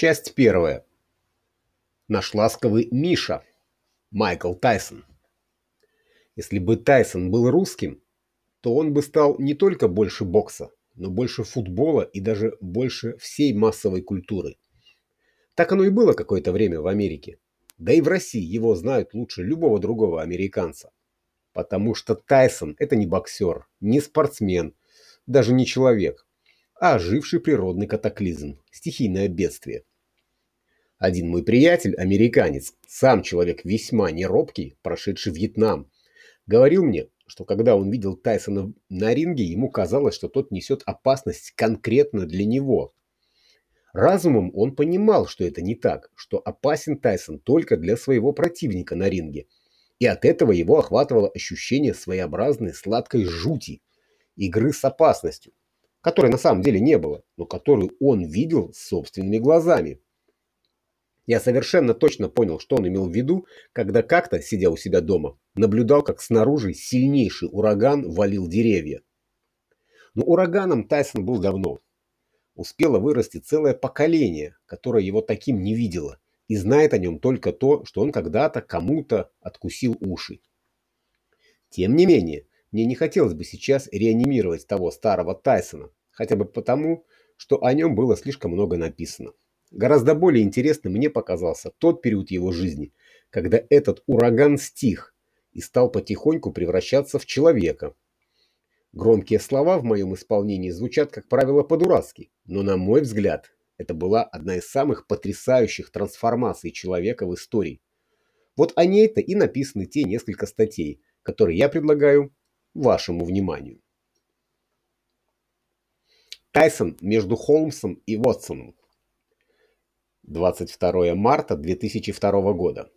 Часть первая. Наш ласковый Миша. Майкл Тайсон. Если бы Тайсон был русским, то он бы стал не только больше бокса, но больше футбола и даже больше всей массовой культуры. Так оно и было какое-то время в Америке. Да и в России его знают лучше любого другого американца. Потому что Тайсон – это не боксер, не спортсмен, даже не человек, а оживший природный катаклизм, стихийное бедствие. Один мой приятель, американец, сам человек весьма неробкий, прошедший Вьетнам, говорил мне, что когда он видел Тайсона на ринге, ему казалось, что тот несет опасность конкретно для него. Разумом он понимал, что это не так, что опасен Тайсон только для своего противника на ринге. И от этого его охватывало ощущение своеобразной сладкой жути, игры с опасностью, которой на самом деле не было, но которую он видел собственными глазами. Я совершенно точно понял, что он имел в виду, когда как-то, сидя у себя дома, наблюдал, как снаружи сильнейший ураган валил деревья. Но ураганом Тайсон был давно. Успело вырасти целое поколение, которое его таким не видело, и знает о нем только то, что он когда-то кому-то откусил уши. Тем не менее, мне не хотелось бы сейчас реанимировать того старого Тайсона, хотя бы потому, что о нем было слишком много написано. Гораздо более интересным мне показался тот период его жизни, когда этот ураган стих и стал потихоньку превращаться в человека. Громкие слова в моем исполнении звучат, как правило, по-дурацки, но, на мой взгляд, это была одна из самых потрясающих трансформаций человека в истории. Вот о ней-то и написаны те несколько статей, которые я предлагаю вашему вниманию. Тайсон между Холмсом и Вотсоном. 22 марта 2002 года.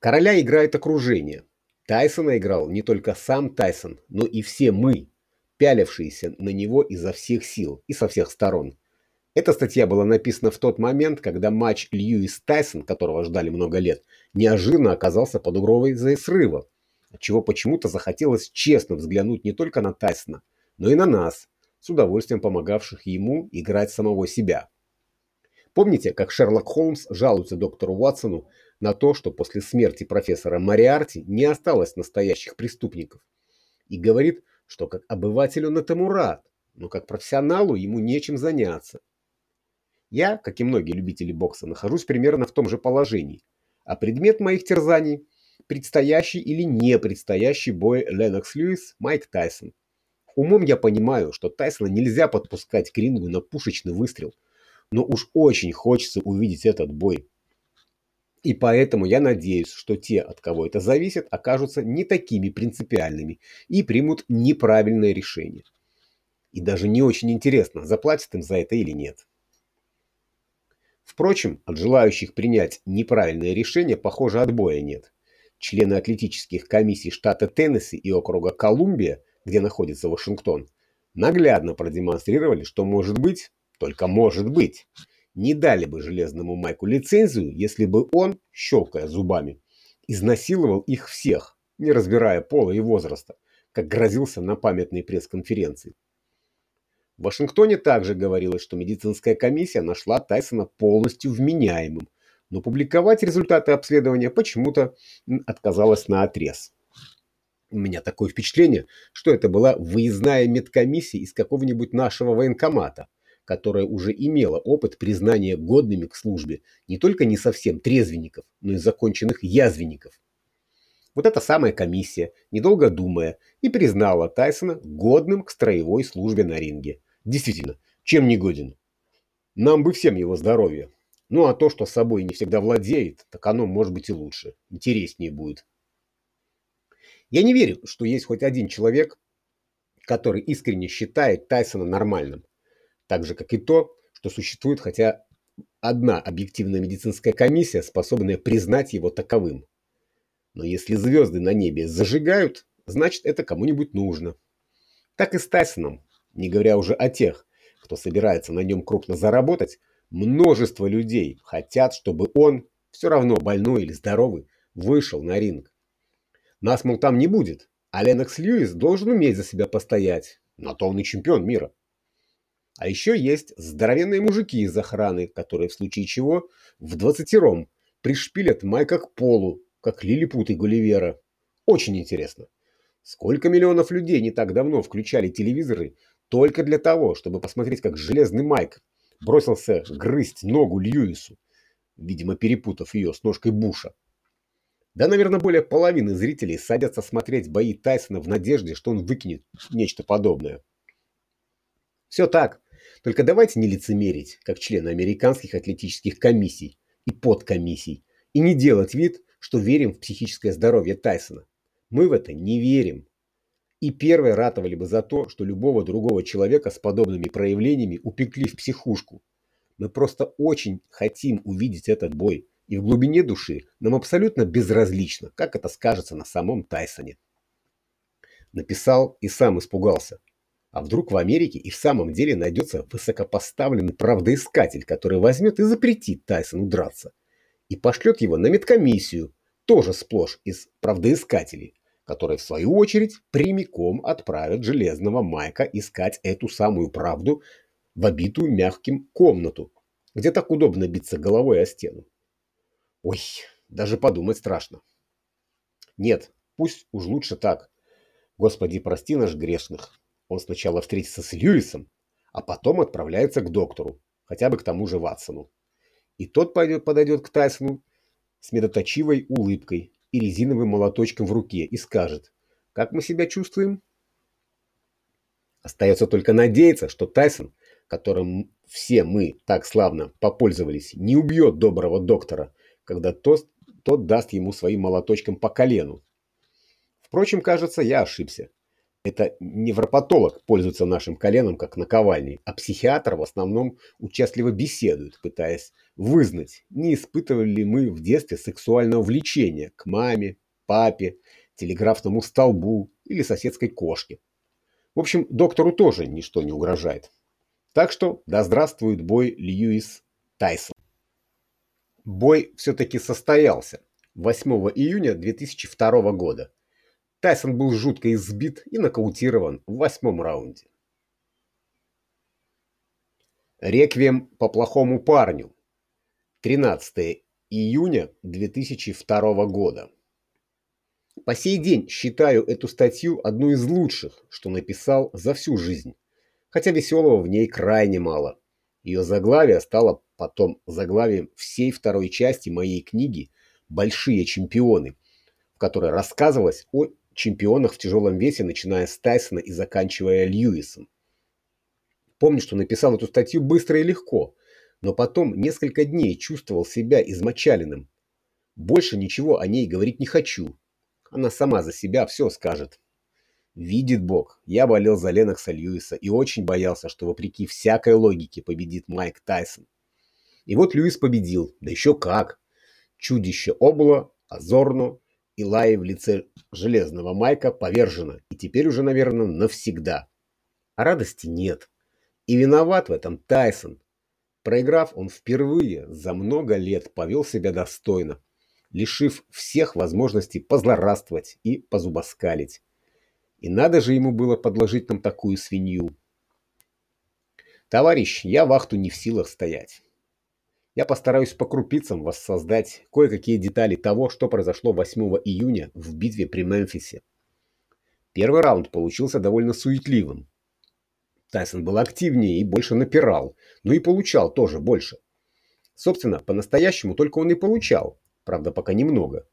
Короля играет окружение. Тайсона играл не только сам Тайсон, но и все мы, пялившиеся на него изо всех сил и со всех сторон. Эта статья была написана в тот момент, когда матч Льюис-Тайсон, которого ждали много лет, неожиданно оказался под угрозой срыва, отчего почему-то захотелось честно взглянуть не только на Тайсона, но и на нас, с удовольствием помогавших ему играть самого себя. Помните, как Шерлок Холмс жалуется доктору Уотсону на то, что после смерти профессора Мариарти не осталось настоящих преступников? И говорит, что как обыватель он этому рад, но как профессионалу ему нечем заняться. Я, как и многие любители бокса, нахожусь примерно в том же положении, а предмет моих терзаний – предстоящий или не предстоящий бой Ленокс Льюис Майк Тайсон. Умом я понимаю, что Тайсона нельзя подпускать к рингу на пушечный выстрел – но уж очень хочется увидеть этот бой. И поэтому я надеюсь, что те, от кого это зависит, окажутся не такими принципиальными и примут неправильное решение. И даже не очень интересно, заплатят им за это или нет. Впрочем, от желающих принять неправильное решение, похоже, отбоя нет. Члены атлетических комиссий штата Теннесси и округа Колумбия, где находится Вашингтон, наглядно продемонстрировали, что может быть только может быть. Не дали бы Железному Майку лицензию, если бы он, щелкая зубами, изнасиловал их всех, не разбирая пола и возраста, как грозился на памятной пресс-конференции. В Вашингтоне также говорилось, что медицинская комиссия нашла Тайсона полностью вменяемым, но публиковать результаты обследования почему-то отказалась на отрез. У меня такое впечатление, что это была выездная медкомиссия из какого-нибудь нашего военкомата, которая уже имела опыт признания годными к службе не только не совсем трезвенников, но и законченных язвенников. Вот эта самая комиссия, недолго думая, и признала Тайсона годным к строевой службе на ринге. Действительно, чем не годен? Нам бы всем его здоровья. Ну а то, что собой не всегда владеет, так оно может быть и лучше, интереснее будет. Я не верю, что есть хоть один человек, который искренне считает Тайсона нормальным так же, как и то, что существует хотя одна объективная медицинская комиссия, способная признать его таковым. Но если звезды на небе зажигают, значит это кому-нибудь нужно. Так и с Тайсоном, не говоря уже о тех, кто собирается на нем крупно заработать, множество людей хотят, чтобы он, все равно больной или здоровый, вышел на ринг. Нас, мол, там не будет, а Ленокс Льюис должен уметь за себя постоять. На то он и чемпион мира. А еще есть здоровенные мужики из охраны, которые в случае чего в двадцатером пришпилят Майка к полу, как лилипут и Гулливера. Очень интересно. Сколько миллионов людей не так давно включали телевизоры только для того, чтобы посмотреть, как железный Майк бросился грызть ногу Льюису, видимо, перепутав ее с ножкой Буша. Да, наверное, более половины зрителей садятся смотреть бои Тайсона в надежде, что он выкинет нечто подобное. Все так. Только давайте не лицемерить, как члены американских атлетических комиссий и подкомиссий, и не делать вид, что верим в психическое здоровье Тайсона. Мы в это не верим. И первые ратовали бы за то, что любого другого человека с подобными проявлениями упекли в психушку. Мы просто очень хотим увидеть этот бой, и в глубине души нам абсолютно безразлично, как это скажется на самом Тайсоне. Написал и сам испугался. А вдруг в Америке и в самом деле найдется высокопоставленный правдоискатель, который возьмет и запретит Тайсону драться. И пошлет его на медкомиссию, тоже сплошь из правдоискателей, которые в свою очередь прямиком отправят Железного Майка искать эту самую правду в обитую мягким комнату, где так удобно биться головой о стену. Ой, даже подумать страшно. Нет, пусть уж лучше так. Господи, прости наш грешных. Он сначала встретится с Льюисом, а потом отправляется к доктору, хотя бы к тому же Ватсону. И тот пойдет, подойдет к Тайсону с медоточивой улыбкой и резиновым молоточком в руке и скажет, как мы себя чувствуем? Остается только надеяться, что Тайсон, которым все мы так славно попользовались, не убьет доброго доктора когда тот, тот даст ему своим молоточком по колену. Впрочем, кажется, я ошибся. Это невропатолог пользуется нашим коленом как наковальней, а психиатр в основном участливо беседует, пытаясь вызнать, не испытывали ли мы в детстве сексуального влечения к маме, папе, телеграфному столбу или соседской кошке. В общем, доктору тоже ничто не угрожает. Так что да здравствует бой Льюис Тайсон. Бой все-таки состоялся 8 июня 2002 года. Тайсон был жутко избит и нокаутирован в восьмом раунде. Реквием по плохому парню. 13 июня 2002 года. По сей день считаю эту статью одной из лучших, что написал за всю жизнь, хотя веселого в ней крайне мало. Ее заглавие стало потом заглавием всей второй части моей книги «Большие чемпионы», в которой рассказывалось о чемпионах в тяжелом весе, начиная с Тайсона и заканчивая Льюисом. Помню, что написал эту статью быстро и легко, но потом несколько дней чувствовал себя измочаленным. Больше ничего о ней говорить не хочу. Она сама за себя все скажет. Видит Бог, я болел за Ленокса Льюиса и очень боялся, что вопреки всякой логике победит Майк Тайсон. И вот Льюис победил, да еще как. Чудище Обула, Азорно и Лаи в лице Железного Майка повержено, и теперь уже, наверное, навсегда. А радости нет. И виноват в этом Тайсон. Проиграв, он впервые за много лет повел себя достойно, лишив всех возможностей позлорадствовать и позубоскалить. И надо же ему было подложить нам такую свинью. Товарищ, я вахту не в силах стоять. Я постараюсь по крупицам воссоздать кое-какие детали того, что произошло 8 июня в битве при Мемфисе. Первый раунд получился довольно суетливым. Тайсон был активнее и больше напирал, но и получал тоже больше. Собственно, по-настоящему только он и получал, правда пока немного.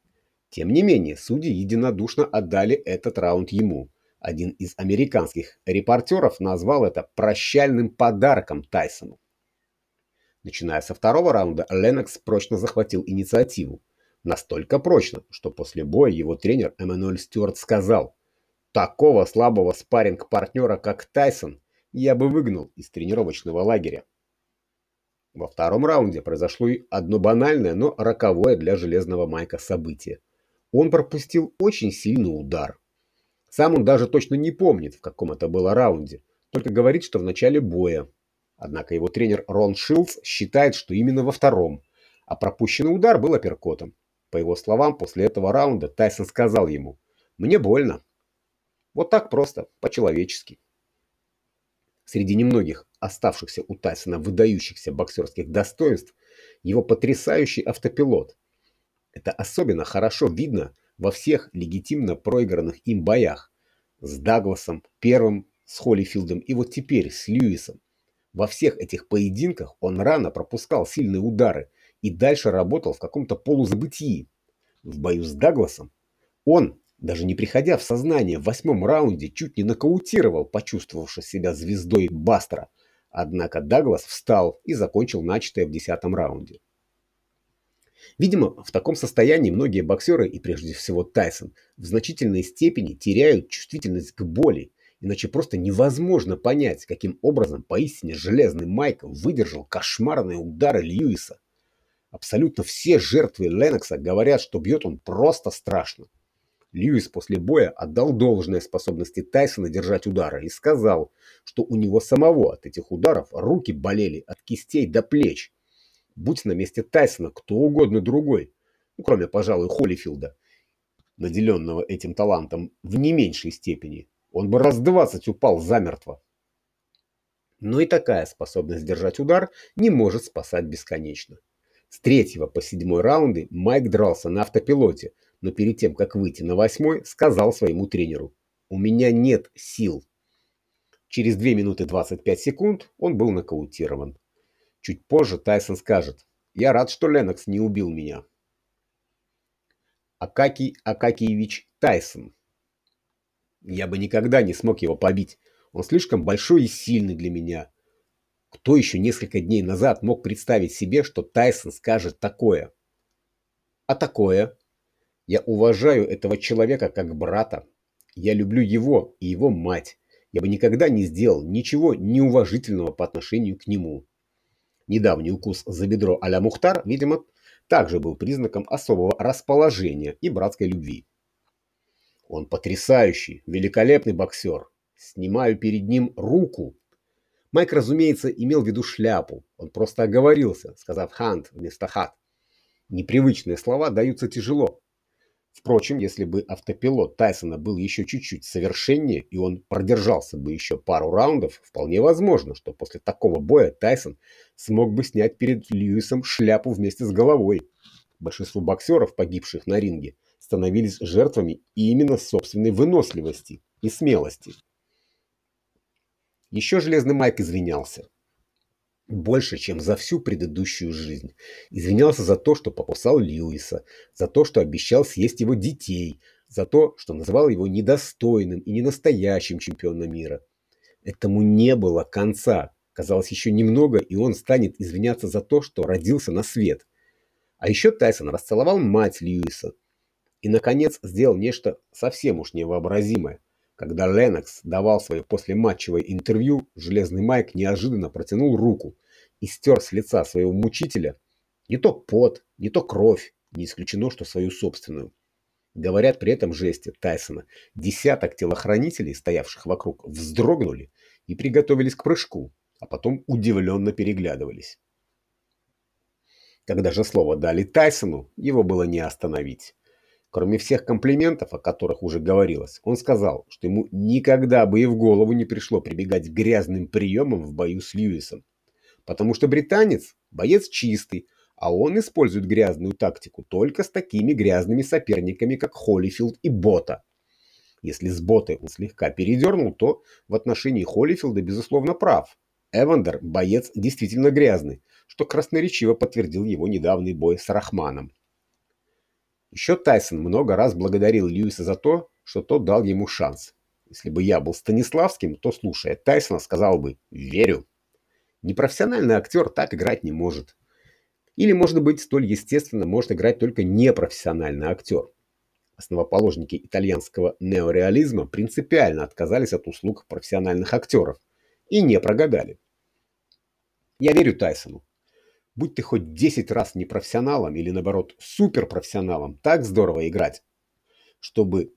Тем не менее, судьи единодушно отдали этот раунд ему – один из американских репортеров назвал это прощальным подарком Тайсону. Начиная со второго раунда, Леннокс прочно захватил инициативу. Настолько прочно, что после боя его тренер Эммануэль Стюарт сказал «Такого слабого спарринг-партнера, как Тайсон, я бы выгнал из тренировочного лагеря». Во втором раунде произошло и одно банальное, но роковое для Железного Майка событие. Он пропустил очень сильный удар. Сам он даже точно не помнит, в каком это было раунде, только говорит, что в начале боя. Однако его тренер Рон Шилдс считает, что именно во втором, а пропущенный удар был апперкотом. По его словам, после этого раунда Тайсон сказал ему «Мне больно». Вот так просто, по-человечески. Среди немногих оставшихся у Тайсона выдающихся боксерских достоинств его потрясающий автопилот. Это особенно хорошо видно во всех легитимно проигранных им боях с Дагласом, первым с Холлифилдом и вот теперь с Льюисом. Во всех этих поединках он рано пропускал сильные удары и дальше работал в каком-то полузабытии. В бою с Дагласом он, даже не приходя в сознание, в восьмом раунде чуть не нокаутировал почувствовавший себя звездой Бастера, однако Даглас встал и закончил начатое в десятом раунде. Видимо, в таком состоянии многие боксеры, и прежде всего Тайсон, в значительной степени теряют чувствительность к боли, иначе просто невозможно понять, каким образом поистине железный Майк выдержал кошмарные удары Льюиса. Абсолютно все жертвы Леннокса говорят, что бьет он просто страшно. Льюис после боя отдал должное способности Тайсона держать удары и сказал, что у него самого от этих ударов руки болели от кистей до плеч. Будь на месте Тайсона кто угодно другой, ну, кроме, пожалуй, Холлифилда, наделенного этим талантом в не меньшей степени, он бы раз двадцать упал замертво. Но и такая способность держать удар не может спасать бесконечно. С третьего по седьмой раунды Майк дрался на автопилоте, но перед тем, как выйти на восьмой, сказал своему тренеру «У меня нет сил». Через 2 минуты 25 секунд он был нокаутирован. Чуть позже Тайсон скажет «Я рад, что Ленокс не убил меня». Акакий Акакиевич Тайсон. Я бы никогда не смог его побить. Он слишком большой и сильный для меня. Кто еще несколько дней назад мог представить себе, что Тайсон скажет такое? А такое? Я уважаю этого человека как брата. Я люблю его и его мать. Я бы никогда не сделал ничего неуважительного по отношению к нему. Недавний укус за бедро а-ля Мухтар, видимо, также был признаком особого расположения и братской любви. Он потрясающий, великолепный боксер. Снимаю перед ним руку. Майк, разумеется, имел в виду шляпу. Он просто оговорился, сказав «хант» вместо «хат». Непривычные слова даются тяжело. Впрочем, если бы автопилот Тайсона был еще чуть-чуть совершеннее, и он продержался бы еще пару раундов, вполне возможно, что после такого боя Тайсон смог бы снять перед Льюисом шляпу вместе с головой. Большинство боксеров, погибших на ринге, становились жертвами именно собственной выносливости и смелости. Еще Железный Майк извинялся больше, чем за всю предыдущую жизнь. Извинялся за то, что покусал Льюиса, за то, что обещал съесть его детей, за то, что называл его недостойным и ненастоящим чемпионом мира. Этому не было конца. Казалось, еще немного, и он станет извиняться за то, что родился на свет. А еще Тайсон расцеловал мать Льюиса. И, наконец, сделал нечто совсем уж невообразимое. Когда Леннокс давал свое послематчевое интервью, Железный Майк неожиданно протянул руку и стер с лица своего мучителя не то пот, не то кровь, не исключено, что свою собственную. Говорят, при этом жесте Тайсона десяток телохранителей, стоявших вокруг, вздрогнули и приготовились к прыжку, а потом удивленно переглядывались. Когда же слово дали Тайсону, его было не остановить. Кроме всех комплиментов, о которых уже говорилось, он сказал, что ему никогда бы и в голову не пришло прибегать к грязным приемам в бою с Льюисом. Потому что британец – боец чистый, а он использует грязную тактику только с такими грязными соперниками, как Холлифилд и Бота. Если с Ботой он слегка передернул, то в отношении Холлифилда, безусловно, прав. Эвандер – боец действительно грязный, что красноречиво подтвердил его недавний бой с Рахманом. Еще Тайсон много раз благодарил Льюиса за то, что тот дал ему шанс. Если бы я был Станиславским, то, слушая Тайсона, сказал бы «верю». Непрофессиональный актер так играть не может. Или, может быть, столь естественно может играть только непрофессиональный актер. Основоположники итальянского неореализма принципиально отказались от услуг профессиональных актеров и не прогадали. Я верю Тайсону. Будь ты хоть 10 раз непрофессионалом или, наоборот, суперпрофессионалом, так здорово играть, чтобы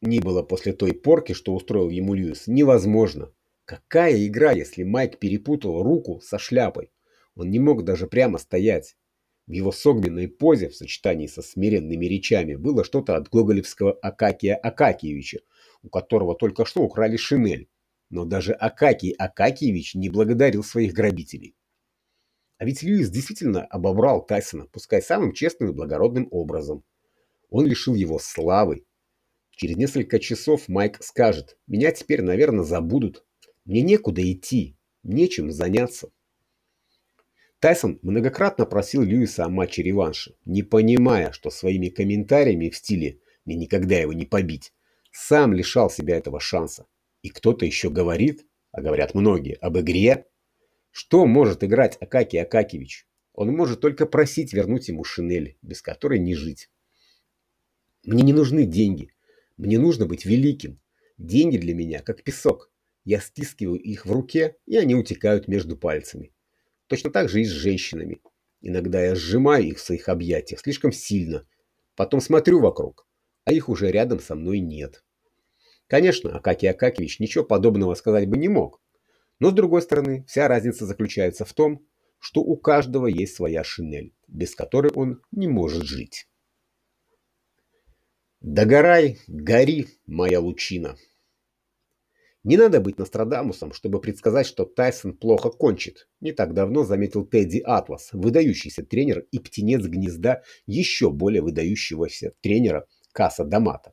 ни было после той порки, что устроил ему Льюис, невозможно. Какая игра, если Майк перепутал руку со шляпой? Он не мог даже прямо стоять. В его согбенной позе в сочетании со смиренными речами было что-то от гоголевского Акакия Акакиевича, у которого только что украли шинель. но даже Акакий Акакиевич не благодарил своих грабителей. А ведь Льюис действительно обобрал Тайсона, пускай самым честным и благородным образом. Он лишил его славы. Через несколько часов Майк скажет, меня теперь, наверное, забудут. Мне некуда идти, нечем заняться. Тайсон многократно просил Льюиса о матче-реванше, не понимая, что своими комментариями в стиле «мне никогда его не побить» сам лишал себя этого шанса. И кто-то еще говорит, а говорят многие, об игре. Что может играть Акакий Акакевич? Он может только просить вернуть ему шинель, без которой не жить. Мне не нужны деньги. Мне нужно быть великим. Деньги для меня как песок. Я стискиваю их в руке, и они утекают между пальцами. Точно так же и с женщинами. Иногда я сжимаю их в своих объятиях слишком сильно. Потом смотрю вокруг, а их уже рядом со мной нет. Конечно, Акакий Акакевич ничего подобного сказать бы не мог. Но с другой стороны, вся разница заключается в том, что у каждого есть своя шинель, без которой он не может жить. Догорай, гори, моя лучина. Не надо быть Нострадамусом, чтобы предсказать, что Тайсон плохо кончит. Не так давно заметил Тедди Атлас, выдающийся тренер и птенец гнезда еще более выдающегося тренера Каса Дамата.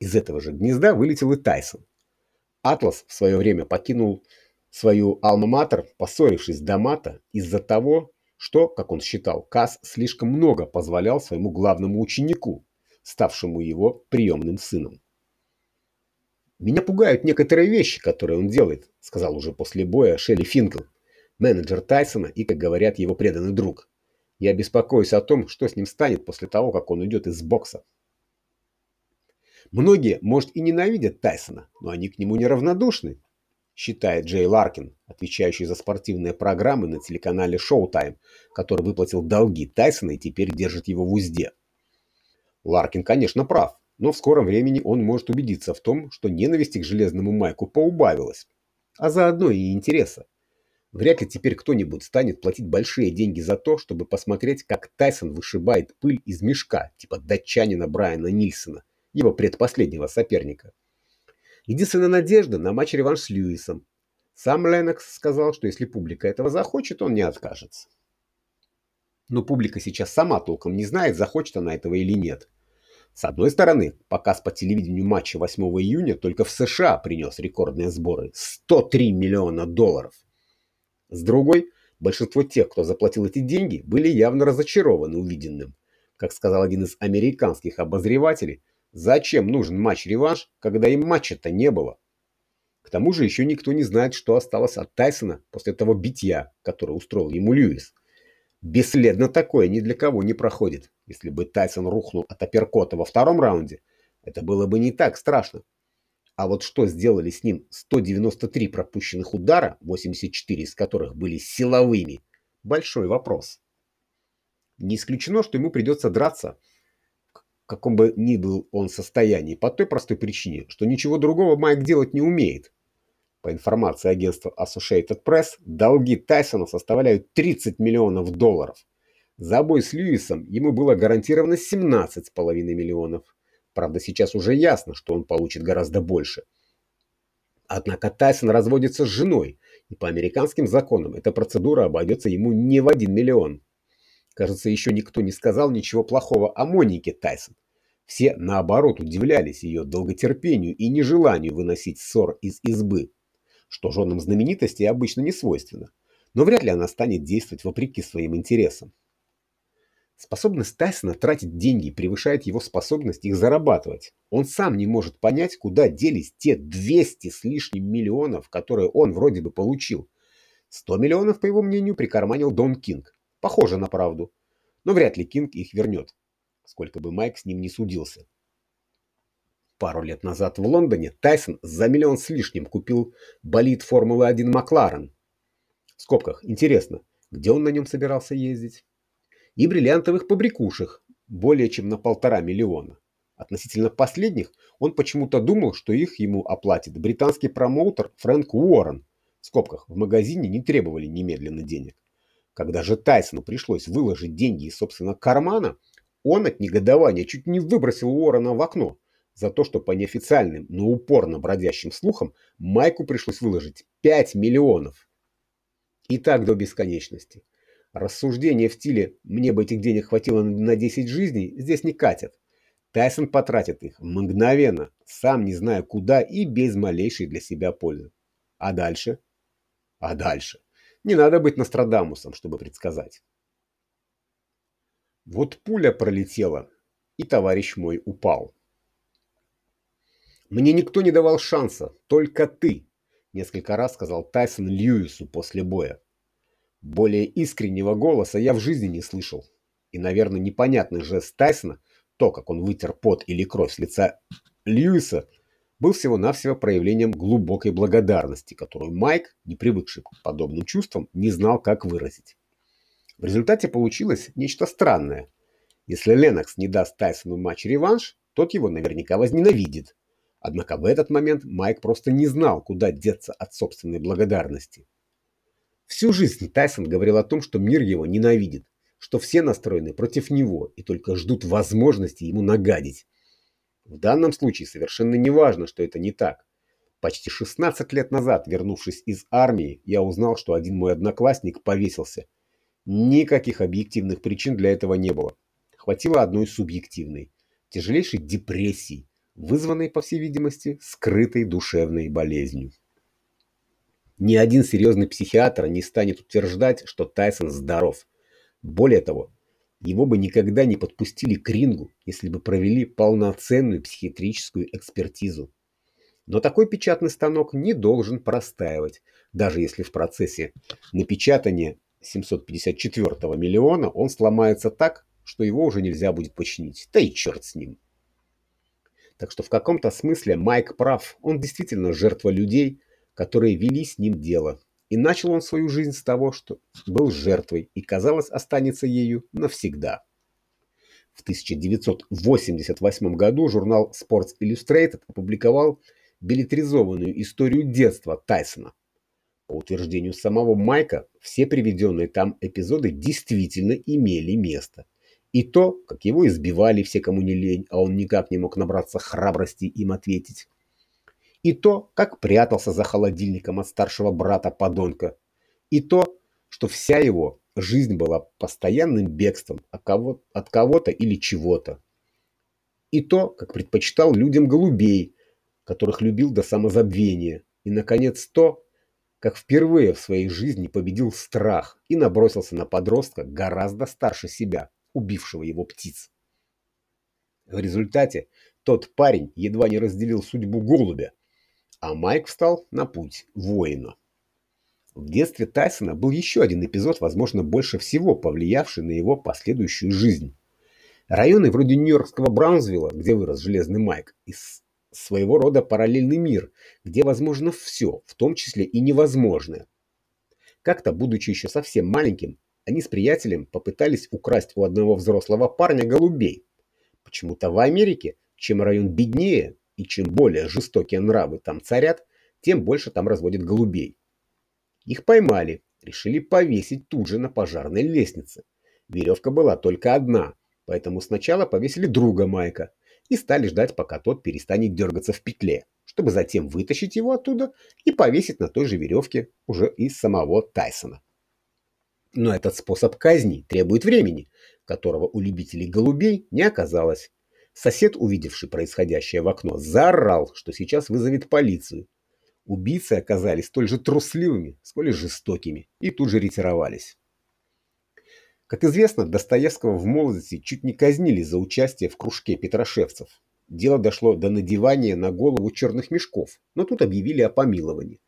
Из этого же гнезда вылетел и Тайсон. Атлас в свое время покинул свою алма-матер, поссорившись с Дамата из-за того, что, как он считал, Кас слишком много позволял своему главному ученику, ставшему его приемным сыном. «Меня пугают некоторые вещи, которые он делает», сказал уже после боя Шелли Финкл, менеджер Тайсона и, как говорят, его преданный друг. «Я беспокоюсь о том, что с ним станет после того, как он уйдет из бокса». Многие, может, и ненавидят Тайсона, но они к нему неравнодушны, считает Джей Ларкин, отвечающий за спортивные программы на телеканале Showtime, который выплатил долги Тайсона и теперь держит его в узде. Ларкин, конечно, прав, но в скором времени он может убедиться в том, что ненависти к Железному Майку поубавилось, а заодно и интереса. Вряд ли теперь кто-нибудь станет платить большие деньги за то, чтобы посмотреть, как Тайсон вышибает пыль из мешка, типа датчанина Брайана Нильсона, его предпоследнего соперника. Единственная надежда на матч-реванш с Льюисом. Сам Леннокс сказал, что если публика этого захочет, он не откажется. Но публика сейчас сама толком не знает, захочет она этого или нет. С одной стороны, показ по телевидению матча 8 июня только в США принес рекордные сборы – 103 миллиона долларов. С другой, большинство тех, кто заплатил эти деньги, были явно разочарованы увиденным. Как сказал один из американских обозревателей, Зачем нужен матч-реванш, когда и матча-то не было? К тому же еще никто не знает, что осталось от Тайсона после того битья, которое устроил ему Льюис. Бесследно такое ни для кого не проходит. Если бы Тайсон рухнул от апперкота во втором раунде, это было бы не так страшно. А вот что сделали с ним 193 пропущенных удара, 84 из которых были силовыми, большой вопрос. Не исключено, что ему придется драться каком бы ни был он состоянии, по той простой причине, что ничего другого Майк делать не умеет. По информации агентства Associated Press, долги Тайсона составляют 30 миллионов долларов. За бой с Льюисом ему было гарантировано 17,5 миллионов. Правда, сейчас уже ясно, что он получит гораздо больше. Однако Тайсон разводится с женой, и по американским законам эта процедура обойдется ему не в 1 миллион. Кажется, еще никто не сказал ничего плохого о Монике Тайсон. Все, наоборот, удивлялись ее долготерпению и нежеланию выносить ссор из избы, что женам знаменитостей обычно не свойственно, но вряд ли она станет действовать вопреки своим интересам. Способность Тайсона тратить деньги превышает его способность их зарабатывать. Он сам не может понять, куда делись те 200 с лишним миллионов, которые он вроде бы получил. 100 миллионов, по его мнению, прикарманил Дон Кинг. Похоже на правду. Но вряд ли Кинг их вернет, сколько бы Майк с ним не судился. Пару лет назад в Лондоне Тайсон за миллион с лишним купил болид Формулы-1 Макларен. В скобках, интересно, где он на нем собирался ездить? И бриллиантовых побрякушек, более чем на полтора миллиона. Относительно последних, он почему-то думал, что их ему оплатит британский промоутер Фрэнк Уоррен. В скобках, в магазине не требовали немедленно денег. Когда же Тайсону пришлось выложить деньги из собственного кармана, он от негодования чуть не выбросил Уоррена в окно, за то, что по неофициальным, но упорно бродящим слухам Майку пришлось выложить 5 миллионов. И так до бесконечности. Рассуждения в стиле «мне бы этих денег хватило на 10 жизней» здесь не катят. Тайсон потратит их мгновенно, сам не зная куда и без малейшей для себя пользы. А дальше? А дальше? Не надо быть Нострадамусом, чтобы предсказать. Вот пуля пролетела, и товарищ мой упал. «Мне никто не давал шанса, только ты», — несколько раз сказал Тайсон Льюису после боя. Более искреннего голоса я в жизни не слышал. И, наверное, непонятный жест Тайсона, то, как он вытер пот или кровь с лица Льюиса, был всего-навсего проявлением глубокой благодарности, которую Майк, не привыкший к подобным чувствам, не знал, как выразить. В результате получилось нечто странное. Если Ленокс не даст Тайсону матч-реванш, тот его наверняка возненавидит. Однако в этот момент Майк просто не знал, куда деться от собственной благодарности. Всю жизнь Тайсон говорил о том, что мир его ненавидит, что все настроены против него и только ждут возможности ему нагадить. В данном случае совершенно не важно, что это не так. Почти 16 лет назад, вернувшись из армии, я узнал, что один мой одноклассник повесился. Никаких объективных причин для этого не было. Хватило одной субъективной – тяжелейшей депрессии, вызванной, по всей видимости, скрытой душевной болезнью. Ни один серьезный психиатр не станет утверждать, что Тайсон здоров. Более того, его бы никогда не подпустили к рингу, если бы провели полноценную психиатрическую экспертизу. Но такой печатный станок не должен простаивать, даже если в процессе напечатания 754 миллиона он сломается так, что его уже нельзя будет починить. Да и черт с ним. Так что в каком-то смысле Майк прав. Он действительно жертва людей, которые вели с ним дело. И начал он свою жизнь с того, что был жертвой и, казалось, останется ею навсегда. В 1988 году журнал Sports Illustrated опубликовал билетризованную историю детства Тайсона. По утверждению самого Майка, все приведенные там эпизоды действительно имели место. И то, как его избивали все, кому не лень, а он никак не мог набраться храбрости им ответить и то, как прятался за холодильником от старшего брата-подонка, и то, что вся его жизнь была постоянным бегством от кого-то или чего-то, и то, как предпочитал людям голубей, которых любил до самозабвения, и, наконец, то, как впервые в своей жизни победил страх и набросился на подростка гораздо старше себя, убившего его птиц. В результате тот парень едва не разделил судьбу голубя, а Майк встал на путь воина. В детстве Тайсона был еще один эпизод, возможно, больше всего повлиявший на его последующую жизнь. Районы вроде Нью-Йоркского Браунсвилла, где вырос Железный Майк, и своего рода параллельный мир, где возможно все, в том числе и невозможное. Как-то, будучи еще совсем маленьким, они с приятелем попытались украсть у одного взрослого парня голубей. Почему-то в Америке, чем район беднее, и чем более жестокие нравы там царят, тем больше там разводят голубей. Их поймали, решили повесить тут же на пожарной лестнице. Веревка была только одна, поэтому сначала повесили друга Майка и стали ждать, пока тот перестанет дергаться в петле, чтобы затем вытащить его оттуда и повесить на той же веревке уже из самого Тайсона. Но этот способ казни требует времени, которого у любителей голубей не оказалось. Сосед, увидевший происходящее в окно, заорал, что сейчас вызовет полицию. Убийцы оказались столь же трусливыми, сколь и жестокими, и тут же ретировались. Как известно, Достоевского в молодости чуть не казнили за участие в кружке петрошевцев. Дело дошло до надевания на голову черных мешков, но тут объявили о помиловании.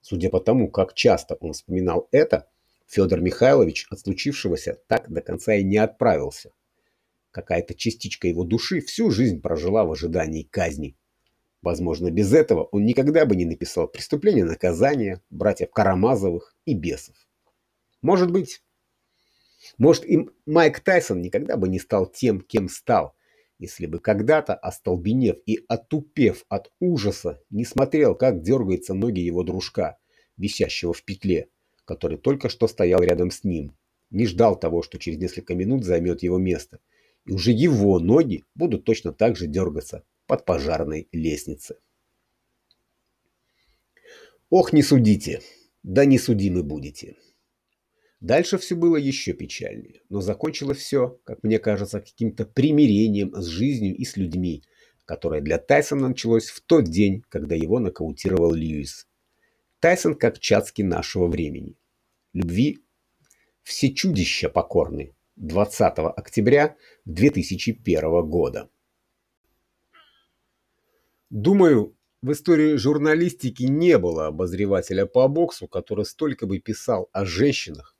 Судя по тому, как часто он вспоминал это, Федор Михайлович от случившегося так до конца и не отправился. Какая-то частичка его души всю жизнь прожила в ожидании казни. Возможно, без этого он никогда бы не написал «Преступление наказания», «Братьев Карамазовых» и «Бесов». Может быть. Может, и Майк Тайсон никогда бы не стал тем, кем стал, если бы когда-то, остолбенев и отупев от ужаса, не смотрел, как дергаются ноги его дружка, висящего в петле, который только что стоял рядом с ним, не ждал того, что через несколько минут займет его место – и уже его ноги будут точно так же дергаться, под пожарной лестнице. Ох, не судите, да не судимы будете. Дальше все было еще печальнее, но закончилось все, как мне кажется, каким-то примирением с жизнью и с людьми, которое для Тайсона началось в тот день, когда его нокаутировал Льюис. Тайсон как Чацкий нашего времени. Любви все чудища покорны. 20 октября 2001 года. Думаю, в истории журналистики не было обозревателя по боксу, который столько бы писал о женщинах.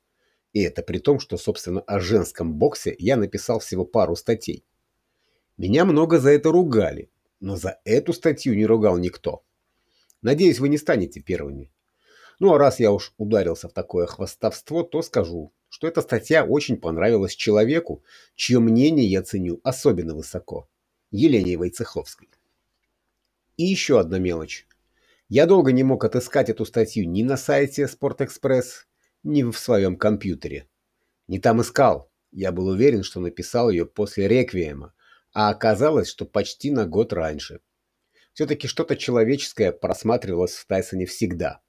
И это при том, что, собственно, о женском боксе я написал всего пару статей. Меня много за это ругали, но за эту статью не ругал никто. Надеюсь, вы не станете первыми. Ну а раз я уж ударился в такое хвастовство, то скажу, что эта статья очень понравилась человеку, чье мнение я ценю особенно высоко – Елене Войцеховской. И еще одна мелочь. Я долго не мог отыскать эту статью ни на сайте Спортэкспресс, ни в своем компьютере. Не там искал. Я был уверен, что написал ее после реквиема, а оказалось, что почти на год раньше. Все-таки что-то человеческое просматривалось в Тайсоне всегда.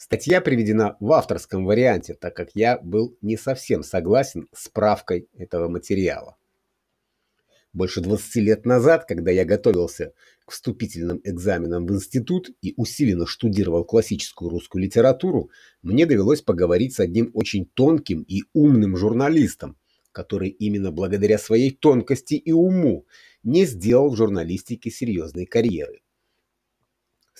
Статья приведена в авторском варианте, так как я был не совсем согласен с правкой этого материала. Больше 20 лет назад, когда я готовился к вступительным экзаменам в институт и усиленно штудировал классическую русскую литературу, мне довелось поговорить с одним очень тонким и умным журналистом, который именно благодаря своей тонкости и уму не сделал в журналистике серьезной карьеры.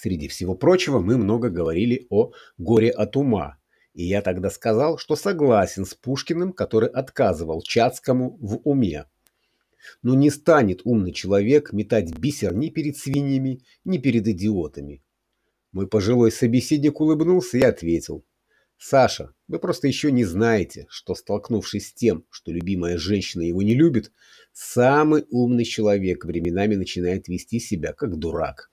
Среди всего прочего мы много говорили о горе от ума, и я тогда сказал, что согласен с Пушкиным, который отказывал Чацкому в уме. Но не станет умный человек метать бисер ни перед свиньями, ни перед идиотами. Мой пожилой собеседник улыбнулся и ответил. «Саша, вы просто еще не знаете, что, столкнувшись с тем, что любимая женщина его не любит, самый умный человек временами начинает вести себя как дурак».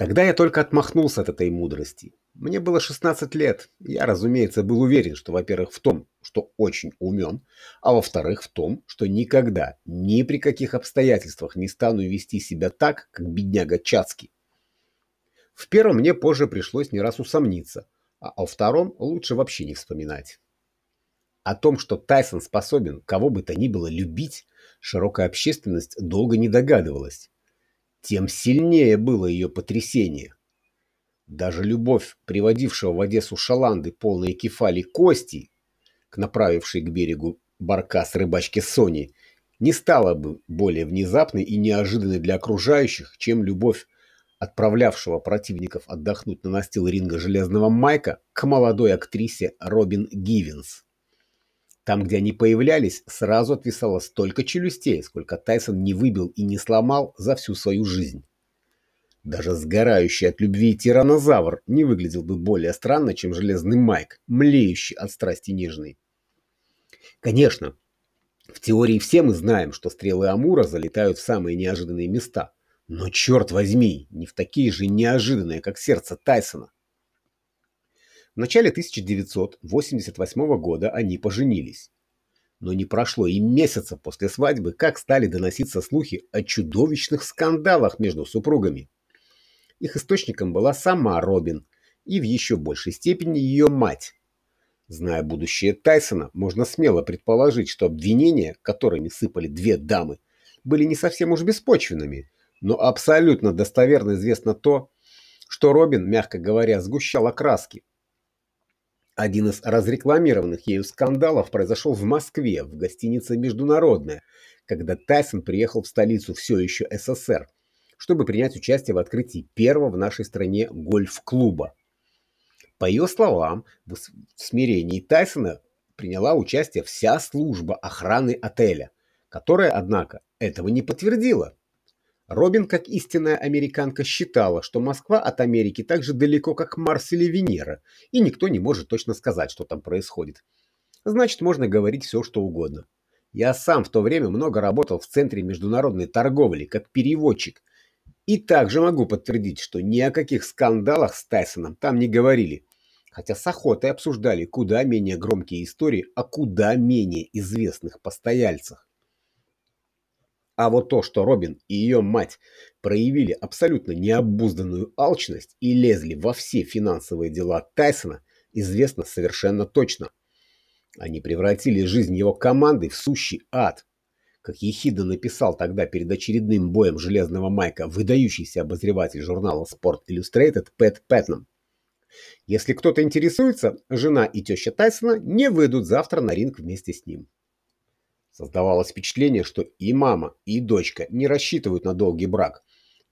Тогда я только отмахнулся от этой мудрости. Мне было 16 лет. Я, разумеется, был уверен, что, во-первых, в том, что очень умен, а во-вторых, в том, что никогда, ни при каких обстоятельствах не стану вести себя так, как бедняга Чацкий. В первом мне позже пришлось не раз усомниться, а о втором лучше вообще не вспоминать. О том, что Тайсон способен кого бы то ни было любить, широкая общественность долго не догадывалась тем сильнее было ее потрясение. Даже любовь, приводившего в Одессу шаланды полные кефали кости, к направившей к берегу баркас рыбачки Сони, не стала бы более внезапной и неожиданной для окружающих, чем любовь отправлявшего противников отдохнуть на настил ринга Железного Майка к молодой актрисе Робин Гивенс. Там, где они появлялись, сразу отвисало столько челюстей, сколько Тайсон не выбил и не сломал за всю свою жизнь. Даже сгорающий от любви тиранозавр не выглядел бы более странно, чем железный Майк, млеющий от страсти нежной. Конечно, в теории все мы знаем, что стрелы Амура залетают в самые неожиданные места. Но черт возьми, не в такие же неожиданные, как сердце Тайсона. В начале 1988 года они поженились. Но не прошло и месяца после свадьбы, как стали доноситься слухи о чудовищных скандалах между супругами. Их источником была сама Робин и в еще большей степени ее мать. Зная будущее Тайсона, можно смело предположить, что обвинения, которыми сыпали две дамы, были не совсем уж беспочвенными, но абсолютно достоверно известно то, что Робин, мягко говоря, сгущала краски. Один из разрекламированных ею скандалов произошел в Москве, в гостинице «Международная», когда Тайсон приехал в столицу все еще СССР, чтобы принять участие в открытии первого в нашей стране гольф-клуба. По ее словам, в смирении Тайсона приняла участие вся служба охраны отеля, которая, однако, этого не подтвердила. Робин, как истинная американка, считала, что Москва от Америки так же далеко, как Марс или Венера, и никто не может точно сказать, что там происходит. Значит, можно говорить все, что угодно. Я сам в то время много работал в Центре международной торговли, как переводчик, и также могу подтвердить, что ни о каких скандалах с Тайсоном там не говорили, хотя с охотой обсуждали куда менее громкие истории о куда менее известных постояльцах. А вот то, что Робин и ее мать проявили абсолютно необузданную алчность и лезли во все финансовые дела Тайсона, известно совершенно точно. Они превратили жизнь его команды в сущий ад. Как ехидно написал тогда перед очередным боем Железного Майка выдающийся обозреватель журнала Sport Illustrated Пэт Пэтном. Если кто-то интересуется, жена и теща Тайсона не выйдут завтра на ринг вместе с ним. Создавалось впечатление, что и мама, и дочка не рассчитывают на долгий брак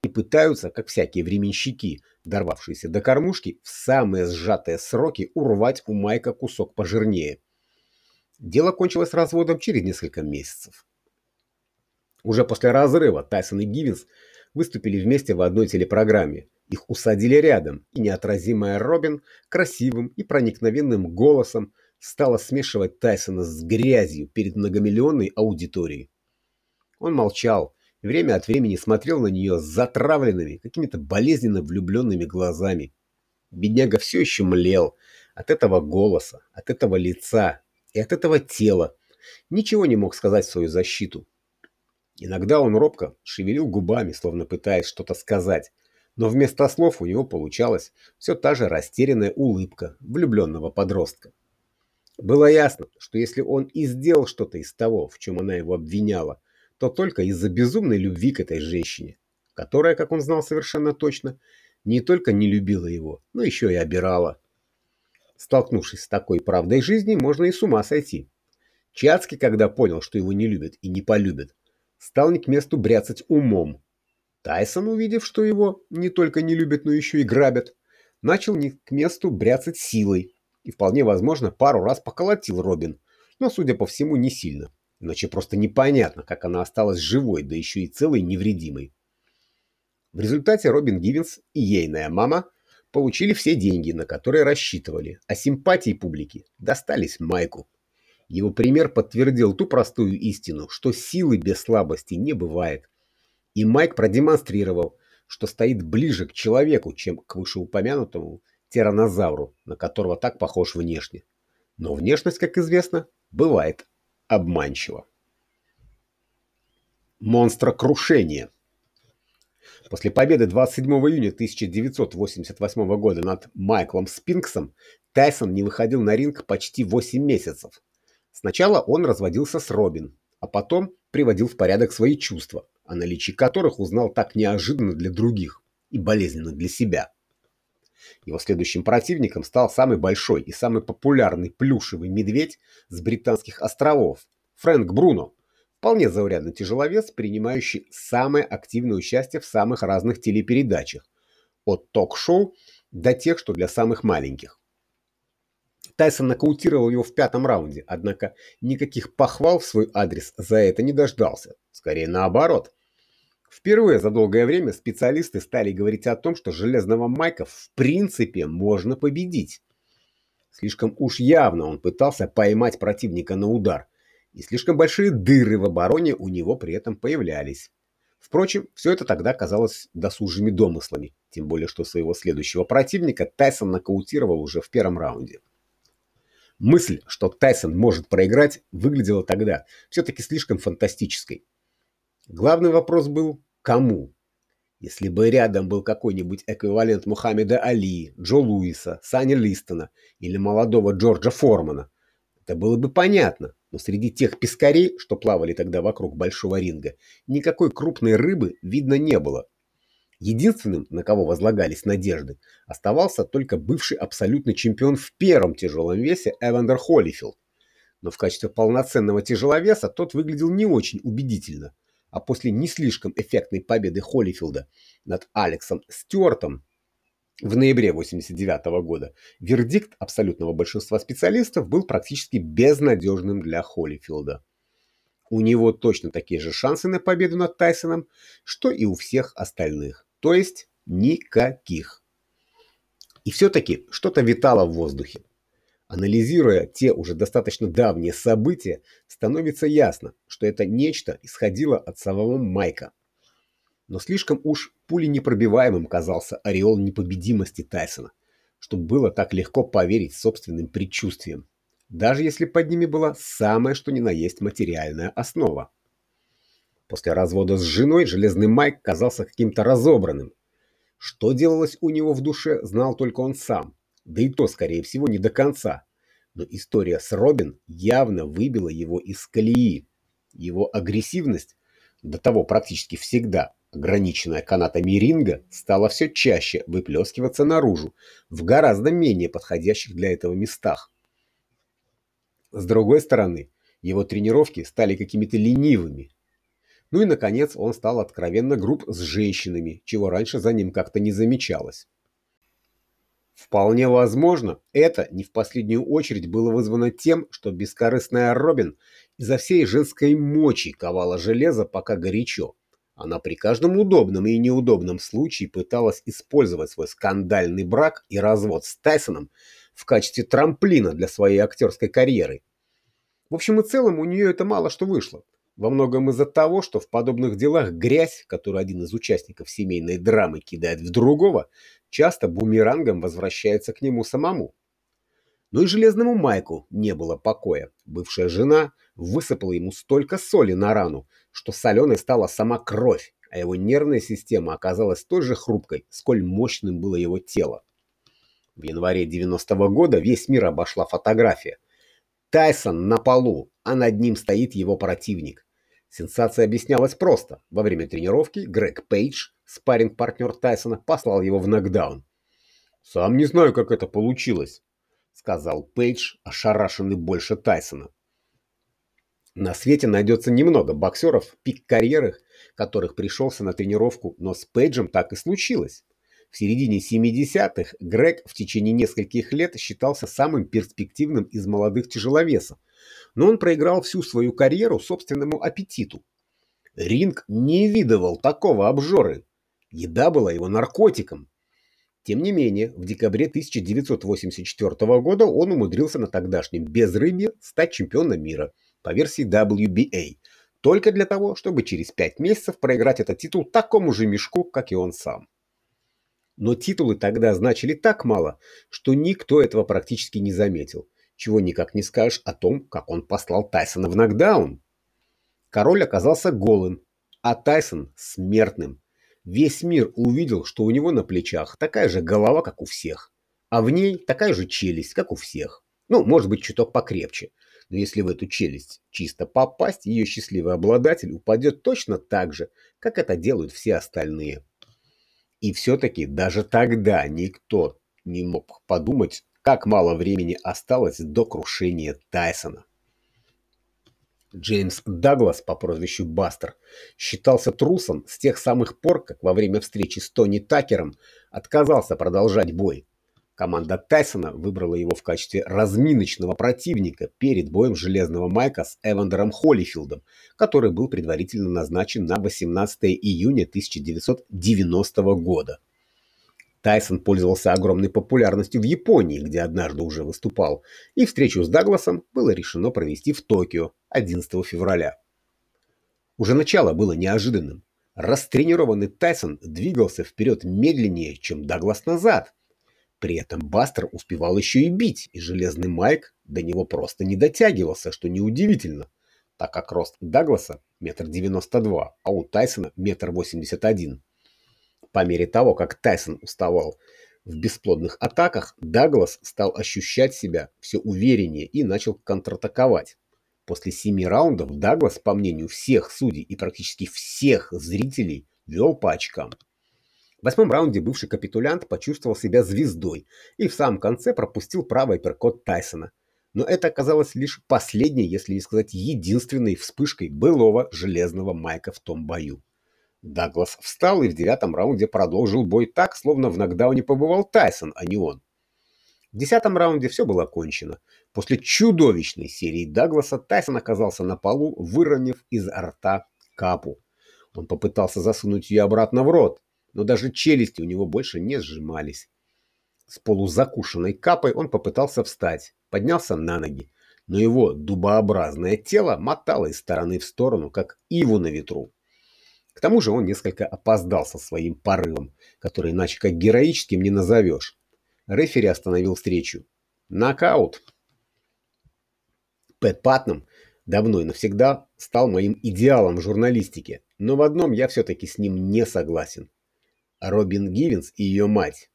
и пытаются, как всякие временщики, дорвавшиеся до кормушки, в самые сжатые сроки урвать у Майка кусок пожирнее. Дело кончилось разводом через несколько месяцев. Уже после разрыва Тайсон и Гивенс выступили вместе в одной телепрограмме. Их усадили рядом, и неотразимая Робин красивым и проникновенным голосом стала смешивать Тайсона с грязью перед многомиллионной аудиторией. Он молчал и время от времени смотрел на нее с затравленными, какими-то болезненно влюбленными глазами. Бедняга все еще млел от этого голоса, от этого лица и от этого тела. Ничего не мог сказать в свою защиту. Иногда он робко шевелил губами, словно пытаясь что-то сказать, но вместо слов у него получалась все та же растерянная улыбка влюбленного подростка. Было ясно, что если он и сделал что-то из того, в чем она его обвиняла, то только из-за безумной любви к этой женщине, которая, как он знал совершенно точно, не только не любила его, но еще и обирала. Столкнувшись с такой правдой жизни, можно и с ума сойти. Чацкий, когда понял, что его не любят и не полюбят, стал не к месту бряцать умом. Тайсон, увидев, что его не только не любят, но еще и грабят, начал не к месту бряцать силой, и вполне возможно пару раз поколотил Робин, но, судя по всему, не сильно. Иначе просто непонятно, как она осталась живой, да еще и целой невредимой. В результате Робин Гивенс и ейная мама получили все деньги, на которые рассчитывали, а симпатии публики достались Майку. Его пример подтвердил ту простую истину, что силы без слабости не бывает. И Майк продемонстрировал, что стоит ближе к человеку, чем к вышеупомянутому тиранозавру, на которого так похож внешне. Но внешность, как известно, бывает обманчива. Монстрокрушение После победы 27 июня 1988 года над Майклом Спинксом Тайсон не выходил на ринг почти 8 месяцев. Сначала он разводился с Робин, а потом приводил в порядок свои чувства, о наличии которых узнал так неожиданно для других и болезненно для себя. Его следующим противником стал самый большой и самый популярный плюшевый медведь с британских островов – Фрэнк Бруно, вполне заурядный тяжеловес, принимающий самое активное участие в самых разных телепередачах, от ток-шоу до тех, что для самых маленьких. Тайсон нокаутировал его в пятом раунде, однако никаких похвал в свой адрес за это не дождался. Скорее наоборот. Впервые за долгое время специалисты стали говорить о том, что Железного Майка в принципе можно победить. Слишком уж явно он пытался поймать противника на удар, и слишком большие дыры в обороне у него при этом появлялись. Впрочем, все это тогда казалось досужими домыслами, тем более что своего следующего противника Тайсон нокаутировал уже в первом раунде. Мысль, что Тайсон может проиграть, выглядела тогда все-таки слишком фантастической. Главный вопрос был «кому?». Если бы рядом был какой-нибудь эквивалент Мухаммеда Али, Джо Луиса, Сани Листона или молодого Джорджа Формана, это было бы понятно, но среди тех пескарей, что плавали тогда вокруг большого ринга, никакой крупной рыбы видно не было. Единственным, на кого возлагались надежды, оставался только бывший абсолютный чемпион в первом тяжелом весе Эвандер Холлифилд. Но в качестве полноценного тяжеловеса тот выглядел не очень убедительно – а после не слишком эффектной победы Холлифилда над Алексом Стюартом в ноябре 1989 года вердикт абсолютного большинства специалистов был практически безнадежным для Холлифилда. У него точно такие же шансы на победу над Тайсоном, что и у всех остальных, то есть никаких. И все-таки что-то витало в воздухе. Анализируя те уже достаточно давние события, становится ясно, что это нечто исходило от самого Майка. Но слишком уж пуленепробиваемым казался ореол непобедимости Тайсона, чтобы было так легко поверить собственным предчувствиям, даже если под ними была самая что ни на есть материальная основа. После развода с женой Железный Майк казался каким-то разобранным. Что делалось у него в душе, знал только он сам. Да и то, скорее всего, не до конца. Но история с Робин явно выбила его из колеи. Его агрессивность, до того практически всегда ограниченная канатами ринга, стала все чаще выплескиваться наружу, в гораздо менее подходящих для этого местах. С другой стороны, его тренировки стали какими-то ленивыми. Ну и, наконец, он стал откровенно груб с женщинами, чего раньше за ним как-то не замечалось. Вполне возможно, это не в последнюю очередь было вызвано тем, что бескорыстная Робин изо всей женской мочи ковала железо пока горячо. Она при каждом удобном и неудобном случае пыталась использовать свой скандальный брак и развод с Тайсоном в качестве трамплина для своей актерской карьеры. В общем и целом у нее это мало что вышло. Во многом из-за того, что в подобных делах грязь, которую один из участников семейной драмы кидает в другого, часто бумерангом возвращается к нему самому. Но и железному Майку не было покоя. Бывшая жена высыпала ему столько соли на рану, что соленой стала сама кровь, а его нервная система оказалась столь же хрупкой, сколь мощным было его тело. В январе 90-го года весь мир обошла фотография. Тайсон на полу, а над ним стоит его противник. Сенсация объяснялась просто. Во время тренировки Грег Пейдж, спарринг-партнер Тайсона, послал его в нокдаун. «Сам не знаю, как это получилось», — сказал Пейдж, ошарашенный больше Тайсона. На свете найдется немного боксеров, пик карьеры, которых пришелся на тренировку, но с Пейджем так и случилось. В середине 70-х Грег в течение нескольких лет считался самым перспективным из молодых тяжеловесов, но он проиграл всю свою карьеру собственному аппетиту. Ринг не видывал такого обжоры. Еда была его наркотиком. Тем не менее, в декабре 1984 года он умудрился на тогдашнем безрыбье стать чемпионом мира по версии WBA, только для того, чтобы через пять месяцев проиграть этот титул такому же мешку, как и он сам. Но титулы тогда значили так мало, что никто этого практически не заметил, чего никак не скажешь о том, как он послал Тайсона в нокдаун. Король оказался голым, а Тайсон – смертным. Весь мир увидел, что у него на плечах такая же голова, как у всех, а в ней такая же челюсть, как у всех. Ну, может быть, чуток покрепче. Но если в эту челюсть чисто попасть, ее счастливый обладатель упадет точно так же, как это делают все остальные. И все-таки даже тогда никто не мог подумать, как мало времени осталось до крушения Тайсона. Джеймс Даглас по прозвищу Бастер считался трусом с тех самых пор, как во время встречи с Тони Такером отказался продолжать бой. Команда Тайсона выбрала его в качестве разминочного противника перед боем Железного Майка с Эвандером Холлифилдом, который был предварительно назначен на 18 июня 1990 года. Тайсон пользовался огромной популярностью в Японии, где однажды уже выступал, и встречу с Дагласом было решено провести в Токио 11 февраля. Уже начало было неожиданным. Растренированный Тайсон двигался вперед медленнее, чем Даглас назад, при этом Бастер успевал еще и бить, и железный Майк до него просто не дотягивался, что неудивительно, так как рост Дагласа метр девяносто два, а у Тайсона метр восемьдесят один. По мере того, как Тайсон уставал в бесплодных атаках, Даглас стал ощущать себя все увереннее и начал контратаковать. После семи раундов Даглас, по мнению всех судей и практически всех зрителей, вел по очкам. В восьмом раунде бывший капитулянт почувствовал себя звездой и в самом конце пропустил правый апперкот Тайсона. Но это оказалось лишь последней, если не сказать единственной вспышкой былого железного майка в том бою. Даглас встал и в девятом раунде продолжил бой так, словно в нокдауне побывал Тайсон, а не он. В десятом раунде все было кончено. После чудовищной серии Дагласа Тайсон оказался на полу, выронив из рта капу. Он попытался засунуть ее обратно в рот, но даже челюсти у него больше не сжимались. С полузакушенной капой он попытался встать, поднялся на ноги, но его дубообразное тело мотало из стороны в сторону, как иву на ветру. К тому же он несколько опоздал со своим порывом, который иначе как героическим не назовешь. Рефери остановил встречу. Нокаут. Пэт Патнам давно и навсегда стал моим идеалом в журналистике, но в одном я все-таки с ним не согласен. Робин Гивенс и ее мать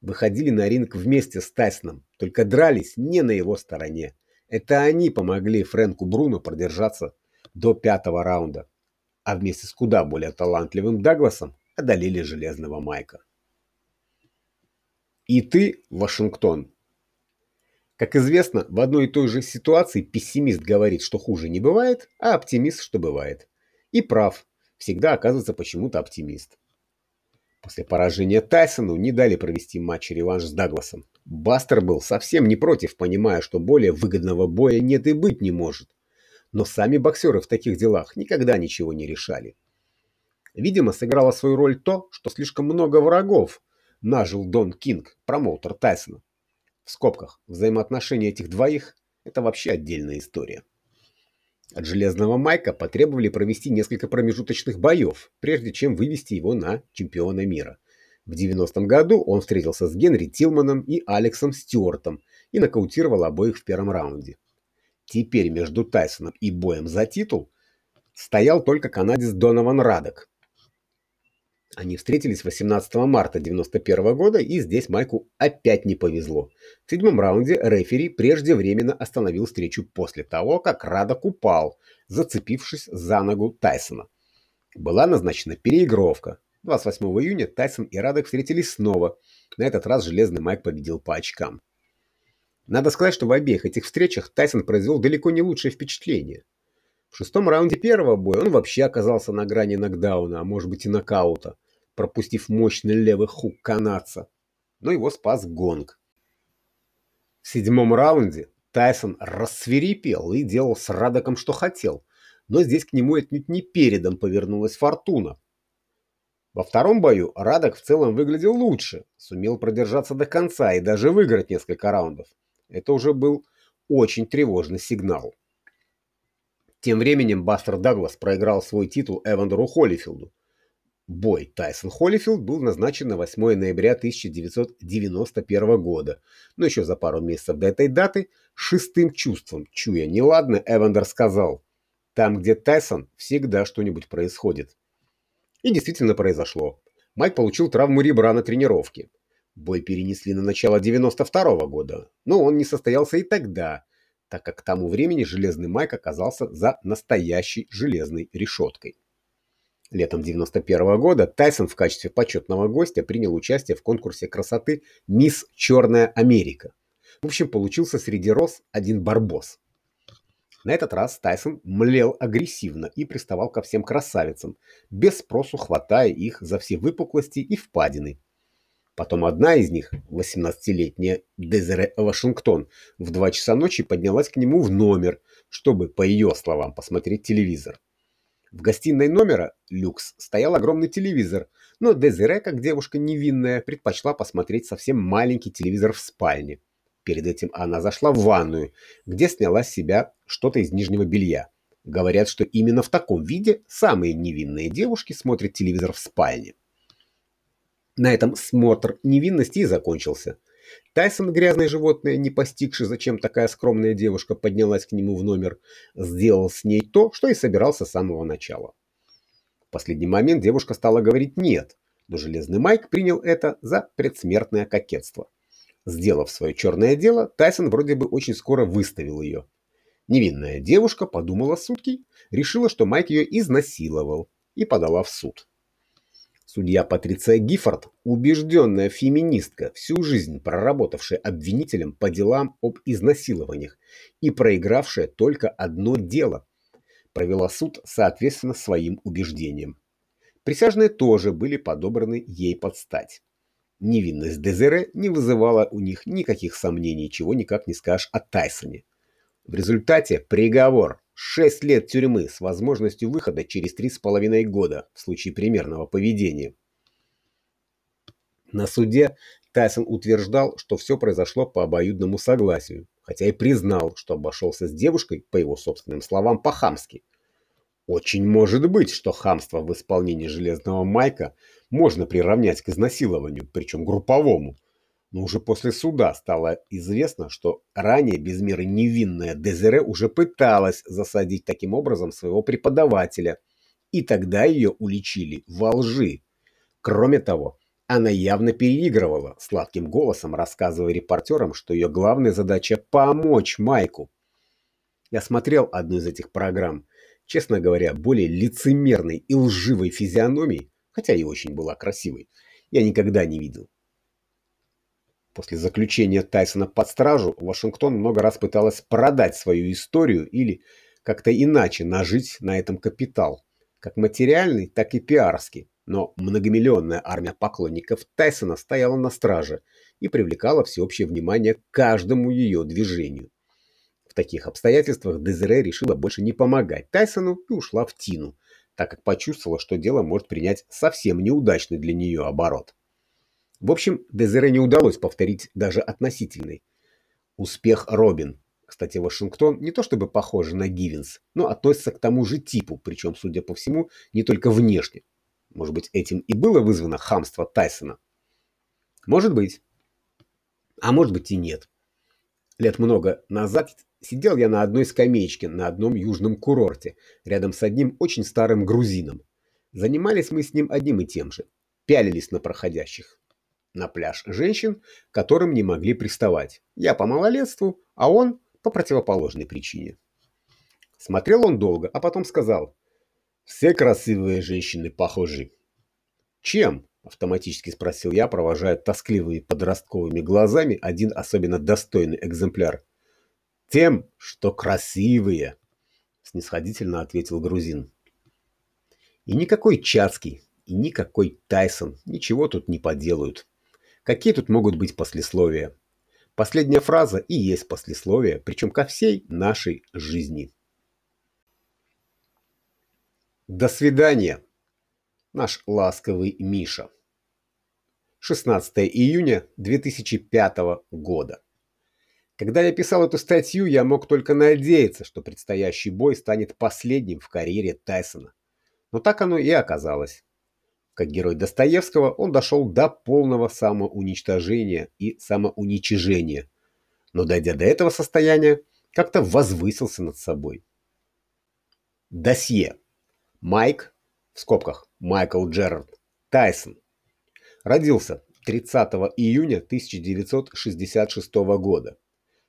выходили на ринг вместе с Тайсоном, только дрались не на его стороне. Это они помогли Фрэнку Бруно продержаться до пятого раунда, а вместе с куда более талантливым Дагласом одолели Железного Майка. И ты, Вашингтон. Как известно, в одной и той же ситуации пессимист говорит, что хуже не бывает, а оптимист, что бывает. И прав, всегда оказывается почему-то оптимист. После поражения Тайсону не дали провести матч-реванш с Дагласом. Бастер был совсем не против, понимая, что более выгодного боя нет и быть не может. Но сами боксеры в таких делах никогда ничего не решали. Видимо, сыграло свою роль то, что слишком много врагов нажил Дон Кинг, промоутер Тайсона. В скобках, взаимоотношения этих двоих – это вообще отдельная история. От Железного Майка потребовали провести несколько промежуточных боев, прежде чем вывести его на чемпиона мира. В 90-м году он встретился с Генри Тилманом и Алексом Стюартом и нокаутировал обоих в первом раунде. Теперь между Тайсоном и боем за титул стоял только канадец Донован Радок, они встретились 18 марта 1991 года, и здесь Майку опять не повезло. В седьмом раунде рефери преждевременно остановил встречу после того, как Радок упал, зацепившись за ногу Тайсона. Была назначена переигровка. 28 июня Тайсон и Радок встретились снова. На этот раз Железный Майк победил по очкам. Надо сказать, что в обеих этих встречах Тайсон произвел далеко не лучшее впечатление. В шестом раунде первого боя он вообще оказался на грани нокдауна, а может быть и нокаута пропустив мощный левый хук канадца, но его спас гонг. В седьмом раунде Тайсон рассверепел и делал с Радоком, что хотел, но здесь к нему отнюдь не передом повернулась фортуна. Во втором бою Радок в целом выглядел лучше, сумел продержаться до конца и даже выиграть несколько раундов. Это уже был очень тревожный сигнал. Тем временем Бастер Даглас проиграл свой титул Эвандеру Холлифилду, Бой Тайсон-Холлифилд был назначен на 8 ноября 1991 года, но еще за пару месяцев до этой даты шестым чувством, чуя неладно, Эвандер сказал, «Там, где Тайсон, всегда что-нибудь происходит». И действительно произошло. Майк получил травму ребра на тренировке. Бой перенесли на начало 92 -го года, но он не состоялся и тогда, так как к тому времени Железный Майк оказался за настоящей железной решеткой. Летом 91 года Тайсон в качестве почетного гостя принял участие в конкурсе красоты «Мисс Черная Америка». В общем, получился среди роз один барбос. На этот раз Тайсон млел агрессивно и приставал ко всем красавицам, без спросу хватая их за все выпуклости и впадины. Потом одна из них, 18-летняя Дезере Вашингтон, в 2 часа ночи поднялась к нему в номер, чтобы, по ее словам, посмотреть телевизор. В гостиной номера «Люкс» стоял огромный телевизор, но Дезире, как девушка невинная, предпочла посмотреть совсем маленький телевизор в спальне. Перед этим она зашла в ванную, где сняла с себя что-то из нижнего белья. Говорят, что именно в таком виде самые невинные девушки смотрят телевизор в спальне. На этом смотр невинности и закончился – Тайсон, грязное животное, не постигший, зачем такая скромная девушка поднялась к нему в номер, сделал с ней то, что и собирался с самого начала. В последний момент девушка стала говорить «нет», но Железный Майк принял это за предсмертное кокетство. Сделав свое черное дело, Тайсон вроде бы очень скоро выставил ее. Невинная девушка подумала сутки, решила, что Майк ее изнасиловал и подала в суд. Судья Патриция Гиффорд, убежденная феминистка, всю жизнь проработавшая обвинителем по делам об изнасилованиях и проигравшая только одно дело, провела суд соответственно своим убеждениям. Присяжные тоже были подобраны ей под стать. Невинность Дезере не вызывала у них никаких сомнений, чего никак не скажешь о Тайсоне. В результате приговор Шесть лет тюрьмы с возможностью выхода через три с половиной года в случае примерного поведения. На суде Тайсон утверждал, что все произошло по обоюдному согласию, хотя и признал, что обошелся с девушкой, по его собственным словам, по-хамски. Очень может быть, что хамство в исполнении Железного Майка можно приравнять к изнасилованию, причем групповому. Но уже после суда стало известно, что ранее без меры невинная Дезире уже пыталась засадить таким образом своего преподавателя, и тогда ее уличили во лжи. Кроме того, она явно переигрывала, сладким голосом рассказывая репортерам, что ее главная задача – помочь Майку. Я смотрел одну из этих программ. Честно говоря, более лицемерной и лживой физиономии, хотя и очень была красивой, я никогда не видел. После заключения Тайсона под стражу Вашингтон много раз пыталась продать свою историю или как-то иначе нажить на этом капитал, как материальный, так и пиарский. Но многомиллионная армия поклонников Тайсона стояла на страже и привлекала всеобщее внимание к каждому ее движению. В таких обстоятельствах Дезире решила больше не помогать Тайсону и ушла в Тину, так как почувствовала, что дело может принять совсем неудачный для нее оборот. В общем, Дезире не удалось повторить даже относительный успех Робин. Кстати, Вашингтон не то чтобы похожа на Гивенс, но относится к тому же типу, причем, судя по всему, не только внешне. Может быть, этим и было вызвано хамство Тайсона? Может быть. А может быть и нет. Лет много назад Сидел я на одной скамеечке на одном южном курорте, рядом с одним очень старым грузином. Занимались мы с ним одним и тем же. Пялились на проходящих. На пляж женщин, которым не могли приставать. Я по малолетству, а он по противоположной причине. Смотрел он долго, а потом сказал. «Все красивые женщины похожи». «Чем?» – автоматически спросил я, провожая тоскливыми подростковыми глазами один особенно достойный экземпляр – тем, что красивые, снисходительно ответил грузин. И никакой Чацкий, и никакой Тайсон ничего тут не поделают. Какие тут могут быть послесловия? Последняя фраза и есть послесловие, причем ко всей нашей жизни. До свидания, наш ласковый Миша. 16 июня 2005 года. Когда я писал эту статью, я мог только надеяться, что предстоящий бой станет последним в карьере Тайсона. Но так оно и оказалось. Как герой Достоевского, он дошел до полного самоуничтожения и самоуничижения. Но дойдя до этого состояния, как-то возвысился над собой. Досье. Майк, в скобках Майкл Джерард, Тайсон. Родился 30 июня 1966 года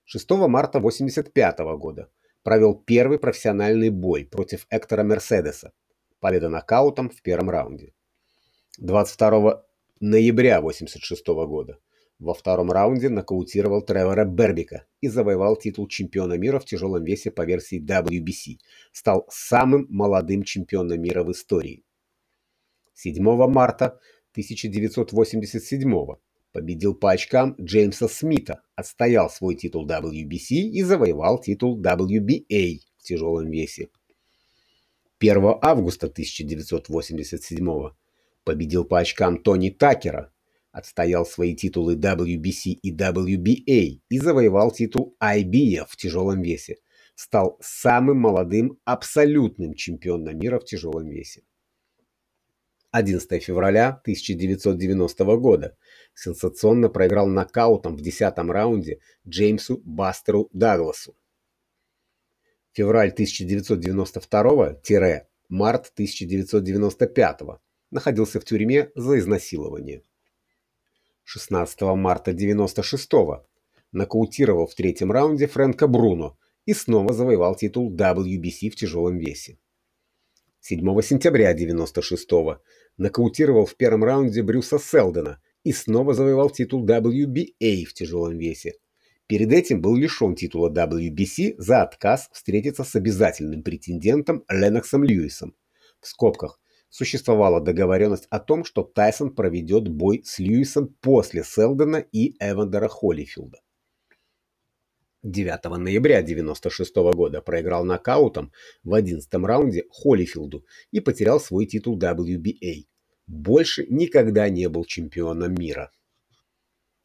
6 марта 1985 года провел первый профессиональный бой против Эктора Мерседеса. Победа нокаутом в первом раунде. 22 ноября 1986 года во втором раунде нокаутировал Тревора Бербика и завоевал титул чемпиона мира в тяжелом весе по версии WBC. Стал самым молодым чемпионом мира в истории. 7 марта 1987 года победил по очкам Джеймса Смита, отстоял свой титул WBC и завоевал титул WBA в тяжелом весе. 1 августа 1987 победил по очкам Тони Такера, отстоял свои титулы WBC и WBA и завоевал титул IBF в тяжелом весе. Стал самым молодым абсолютным чемпионом мира в тяжелом весе. 11 февраля 1990 года сенсационно проиграл нокаутом в 10 раунде Джеймсу Бастеру Дагласу. Февраль 1992-март 1995 находился в тюрьме за изнасилование. 16 марта 1996 нокаутировал в третьем раунде Фрэнка Бруно и снова завоевал титул WBC в тяжелом весе. 7 сентября 1996 нокаутировал в первом раунде Брюса Селдена и снова завоевал титул WBA в тяжелом весе. Перед этим был лишен титула WBC за отказ встретиться с обязательным претендентом Леноксом Льюисом. В скобках существовала договоренность о том, что Тайсон проведет бой с Льюисом после Селдена и Эвандера Холлифилда. 9 ноября 1996 года проиграл нокаутом в 11 раунде Холлифилду и потерял свой титул WBA. Больше никогда не был чемпионом мира.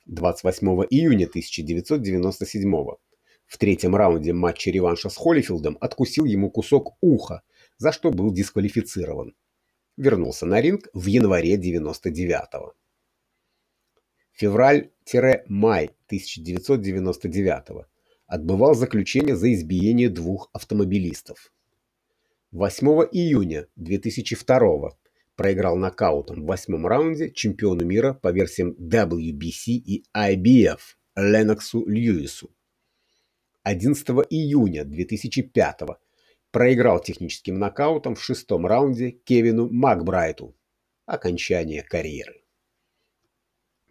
28 июня 1997 в третьем раунде матча реванша с Холлифилдом откусил ему кусок уха, за что был дисквалифицирован. Вернулся на ринг в январе 99 -го. Февраль-май 1999 отбывал заключение за избиение двух автомобилистов. 8 июня 2002 проиграл нокаутом в восьмом раунде чемпиону мира по версиям WBC и IBF Леноксу Льюису. 11 июня 2005 проиграл техническим нокаутом в шестом раунде Кевину Макбрайту. Окончание карьеры.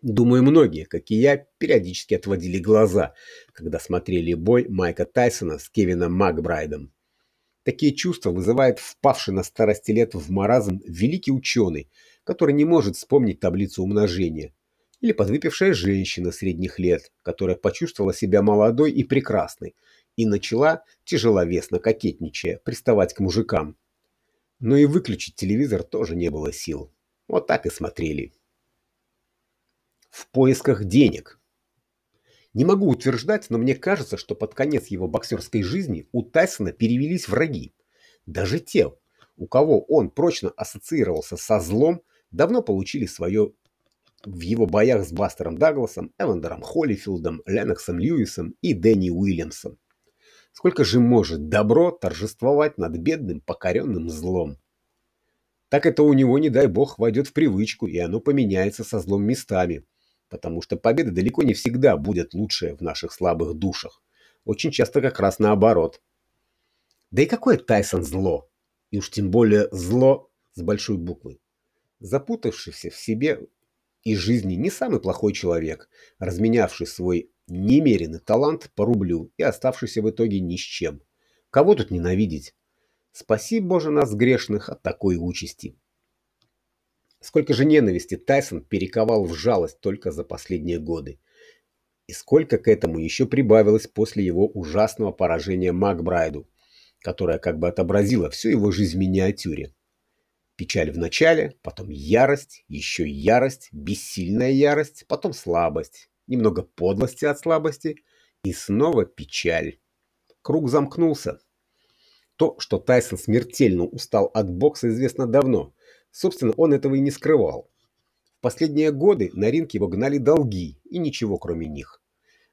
Думаю, многие, как и я, периодически отводили глаза, когда смотрели бой Майка Тайсона с Кевином Макбрайдом. Такие чувства вызывает впавший на старости лет в маразм великий ученый, который не может вспомнить таблицу умножения, или подвыпившая женщина средних лет, которая почувствовала себя молодой и прекрасной и начала, тяжеловесно кокетничая, приставать к мужикам. Но и выключить телевизор тоже не было сил. Вот так и смотрели в поисках денег. Не могу утверждать, но мне кажется, что под конец его боксерской жизни у Тайсона перевелись враги. Даже те, у кого он прочно ассоциировался со злом, давно получили свое в его боях с Бастером Дагласом, Эвандером Холлифилдом, Леноксом Льюисом и Дэнни Уильямсом. Сколько же может добро торжествовать над бедным покоренным злом? Так это у него, не дай бог, войдет в привычку, и оно поменяется со злом местами – потому что победа далеко не всегда будет лучшая в наших слабых душах. Очень часто как раз наоборот. Да и какое Тайсон зло? И уж тем более зло с большой буквы. Запутавшийся в себе и жизни не самый плохой человек, разменявший свой немеренный талант по рублю и оставшийся в итоге ни с чем. Кого тут ненавидеть? Спаси, Боже, нас грешных от такой участи. Сколько же ненависти Тайсон перековал в жалость только за последние годы. И сколько к этому еще прибавилось после его ужасного поражения Макбрайду, которое как бы отобразило всю его жизнь в миниатюре. Печаль в начале, потом ярость, еще ярость, бессильная ярость, потом слабость, немного подлости от слабости и снова печаль. Круг замкнулся. То, что Тайсон смертельно устал от бокса, известно давно. Собственно, он этого и не скрывал. В последние годы на ринг его гнали долги и ничего кроме них.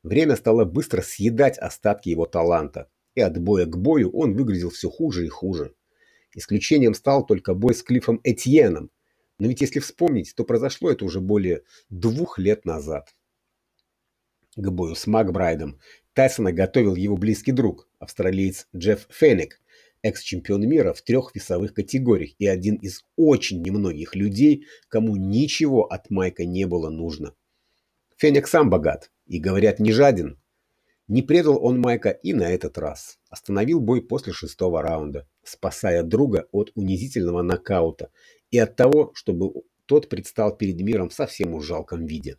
Время стало быстро съедать остатки его таланта, и от боя к бою он выглядел все хуже и хуже. Исключением стал только бой с Клиффом Этьеном, но ведь если вспомнить, то произошло это уже более двух лет назад. К бою с Макбрайдом Тайсона готовил его близкий друг, австралиец Джефф Фенник, экс-чемпион мира в трех весовых категориях и один из очень немногих людей, кому ничего от Майка не было нужно. Феник сам богат и, говорят, не жаден. Не предал он Майка и на этот раз. Остановил бой после шестого раунда, спасая друга от унизительного нокаута и от того, чтобы тот предстал перед миром в совсем уж жалком виде.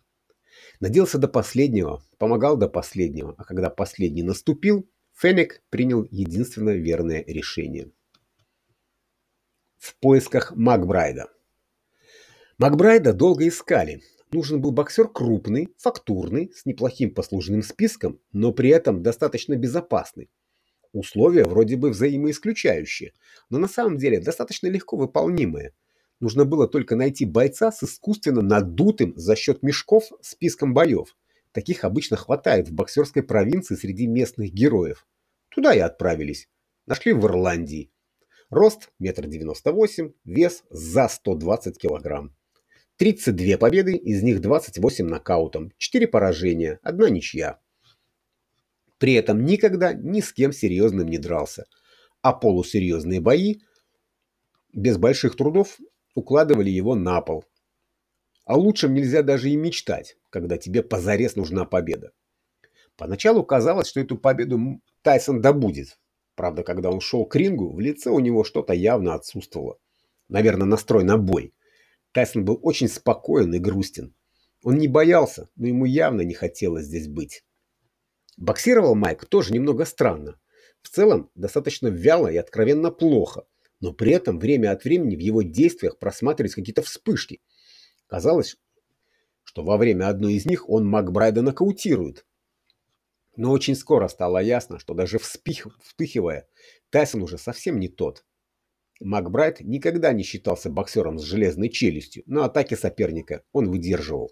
Надеялся до последнего, помогал до последнего, а когда последний наступил, Фенек принял единственно верное решение. В поисках Макбрайда. Макбрайда долго искали. Нужен был боксер крупный, фактурный, с неплохим послужным списком, но при этом достаточно безопасный. Условия вроде бы взаимоисключающие, но на самом деле достаточно легко выполнимые. Нужно было только найти бойца с искусственно надутым за счет мешков списком боев, Таких обычно хватает в боксерской провинции среди местных героев. Туда и отправились. Нашли в Ирландии. Рост метр девяносто восемь, вес за 120 килограмм. 32 победы, из них 28 нокаутом, 4 поражения, одна ничья. При этом никогда ни с кем серьезным не дрался, а полусерьезные бои без больших трудов укладывали его на пол, о лучшем нельзя даже и мечтать, когда тебе позарез нужна победа. Поначалу казалось, что эту победу Тайсон добудет. Правда, когда он шел к рингу, в лице у него что-то явно отсутствовало. Наверное, настрой на бой. Тайсон был очень спокоен и грустен. Он не боялся, но ему явно не хотелось здесь быть. Боксировал Майк тоже немного странно. В целом, достаточно вяло и откровенно плохо, но при этом время от времени в его действиях просматривались какие-то вспышки – Казалось, что во время одной из них он Макбрайда нокаутирует. Но очень скоро стало ясно, что даже вспих, вспыхивая, Тайсон уже совсем не тот. Макбрайд никогда не считался боксером с железной челюстью, но атаки соперника он выдерживал.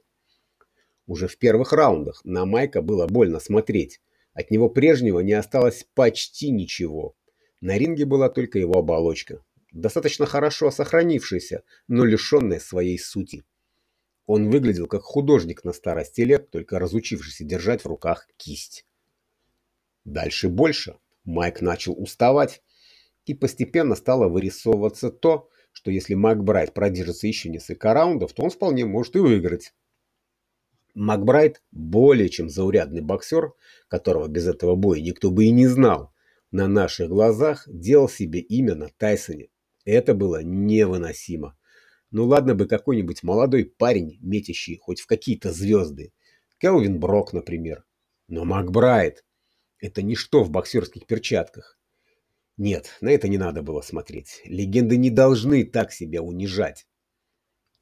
Уже в первых раундах на Майка было больно смотреть. От него прежнего не осталось почти ничего. На ринге была только его оболочка, достаточно хорошо сохранившаяся, но лишенная своей сути. Он выглядел как художник на старости лет, только разучившийся держать в руках кисть. Дальше больше. Майк начал уставать, и постепенно стало вырисовываться то, что если Макбрайт продержится еще несколько раундов, то он вполне может и выиграть. Макбрайт более чем заурядный боксер, которого без этого боя никто бы и не знал, на наших глазах делал себе имя на Тайсоне. Это было невыносимо. Ну ладно бы какой-нибудь молодой парень, метящий хоть в какие-то звезды. Келвин Брок, например. Но Макбрайт – это ничто в боксерских перчатках. Нет, на это не надо было смотреть. Легенды не должны так себя унижать.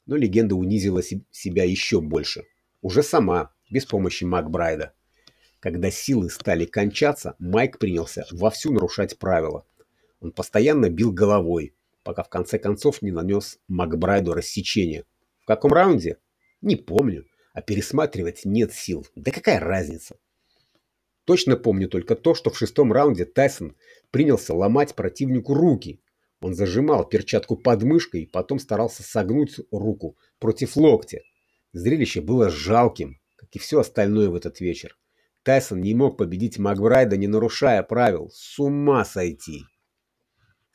Но легенда унизила себя еще больше. Уже сама, без помощи Макбрайда. Когда силы стали кончаться, Майк принялся вовсю нарушать правила. Он постоянно бил головой, пока в конце концов не нанес Макбрайду рассечение. В каком раунде? Не помню. А пересматривать нет сил. Да какая разница? Точно помню только то, что в шестом раунде Тайсон принялся ломать противнику руки. Он зажимал перчатку под мышкой и потом старался согнуть руку против локтя. Зрелище было жалким, как и все остальное в этот вечер. Тайсон не мог победить Макбрайда, не нарушая правил. С ума сойти!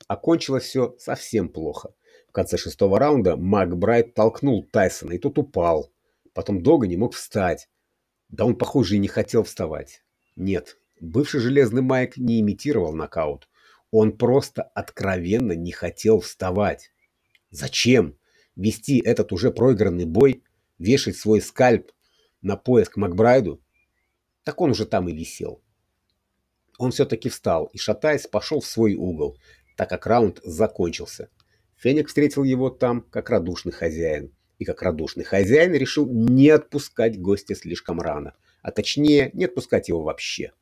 Окончилось все совсем плохо. В конце шестого раунда Макбрайт толкнул Тайсона, и тот упал. Потом долго не мог встать. Да он, похоже, и не хотел вставать. Нет, бывший железный Майк не имитировал нокаут. Он просто откровенно не хотел вставать. Зачем? Вести этот уже проигранный бой? Вешать свой скальп на пояс к Макбрайду? Так он уже там и висел. Он все-таки встал и, шатаясь, пошел в свой угол, так как раунд закончился. Феник встретил его там, как радушный хозяин. И как радушный хозяин решил не отпускать гостя слишком рано, а точнее не отпускать его вообще.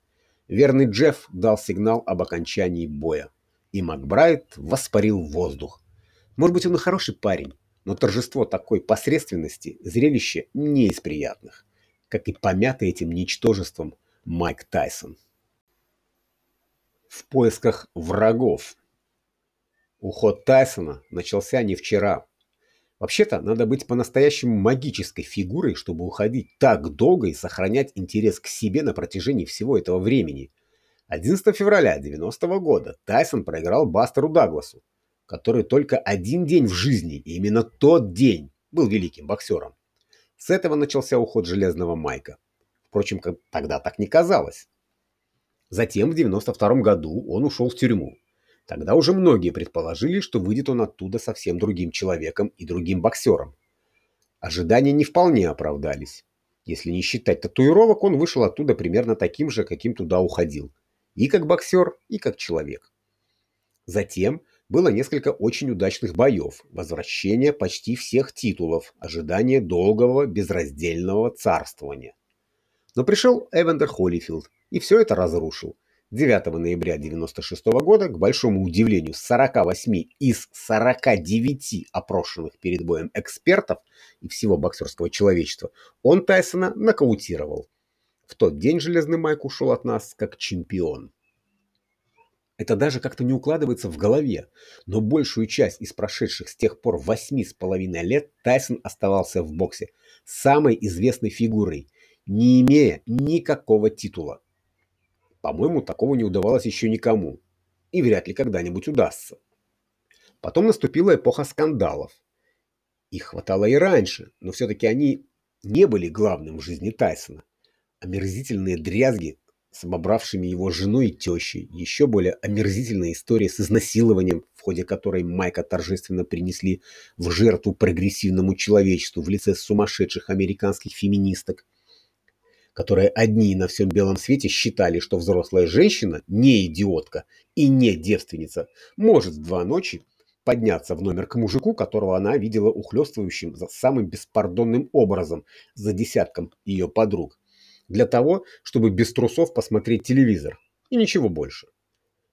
Верный Джефф дал сигнал об окончании боя, и Макбрайт воспарил воздух. Может быть, он и хороший парень, но торжество такой посредственности – зрелище не из приятных, как и помятый этим ничтожеством Майк Тайсон. В поисках врагов Уход Тайсона начался не вчера. Вообще-то, надо быть по-настоящему магической фигурой, чтобы уходить так долго и сохранять интерес к себе на протяжении всего этого времени. 11 февраля 90 -го года Тайсон проиграл Бастеру Дагласу, который только один день в жизни, и именно тот день, был великим боксером. С этого начался уход Железного Майка. Впрочем, тогда так не казалось. Затем в 92 году он ушел в тюрьму. Тогда уже многие предположили, что выйдет он оттуда совсем другим человеком и другим боксером. Ожидания не вполне оправдались. Если не считать татуировок, он вышел оттуда примерно таким же, каким туда уходил. И как боксер, и как человек. Затем было несколько очень удачных боев, возвращение почти всех титулов, ожидание долгого безраздельного царствования. Но пришел Эвендер Холлифилд и все это разрушил, 9 ноября 1996 года, к большому удивлению 48 из 49 опрошенных перед боем экспертов и всего боксерского человечества, он Тайсона нокаутировал. В тот день Железный Майк ушел от нас как чемпион. Это даже как-то не укладывается в голове, но большую часть из прошедших с тех пор восьми с половиной лет Тайсон оставался в боксе самой известной фигурой, не имея никакого титула. По-моему, такого не удавалось еще никому. И вряд ли когда-нибудь удастся. Потом наступила эпоха скандалов. Их хватало и раньше, но все-таки они не были главным в жизни Тайсона. Омерзительные дрязги с обобравшими его женой и тещей, еще более омерзительная история с изнасилованием, в ходе которой Майка торжественно принесли в жертву прогрессивному человечеству в лице сумасшедших американских феминисток, которые одни на всем белом свете считали, что взрослая женщина не идиотка и не девственница, может в два ночи подняться в номер к мужику, которого она видела ухлёстывающим за самым беспардонным образом за десятком ее подруг, для того, чтобы без трусов посмотреть телевизор и ничего больше.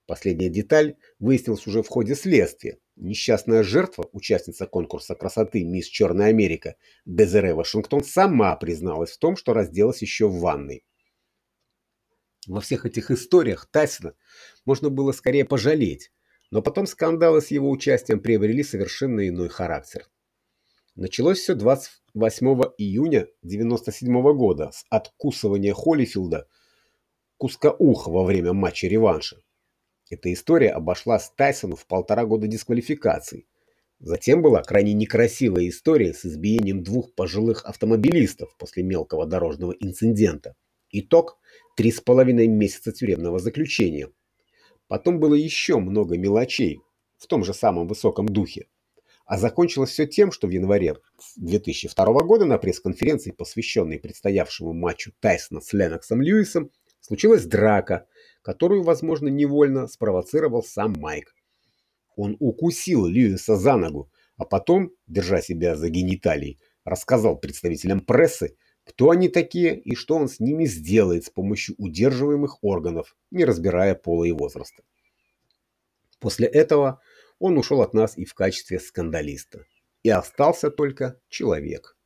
Последняя деталь выяснилась уже в ходе следствия, Несчастная жертва, участница конкурса красоты «Мисс Черная Америка» Дезере Вашингтон сама призналась в том, что разделась еще в ванной. Во всех этих историях Тайсона можно было скорее пожалеть, но потом скандалы с его участием приобрели совершенно иной характер. Началось все 28 июня 1997 года с откусывания Холлифилда куска уха во время матча реванша. Эта история обошлась Тайсону в полтора года дисквалификации. Затем была крайне некрасивая история с избиением двух пожилых автомобилистов после мелкого дорожного инцидента. Итог – три с половиной месяца тюремного заключения. Потом было еще много мелочей в том же самом высоком духе. А закончилось все тем, что в январе 2002 года на пресс-конференции, посвященной предстоявшему матчу Тайсона с Леноксом Льюисом, случилась драка, которую, возможно, невольно спровоцировал сам Майк. Он укусил Льюиса за ногу, а потом, держа себя за гениталии, рассказал представителям прессы, кто они такие и что он с ними сделает с помощью удерживаемых органов, не разбирая пола и возраста. После этого он ушел от нас и в качестве скандалиста. И остался только человек.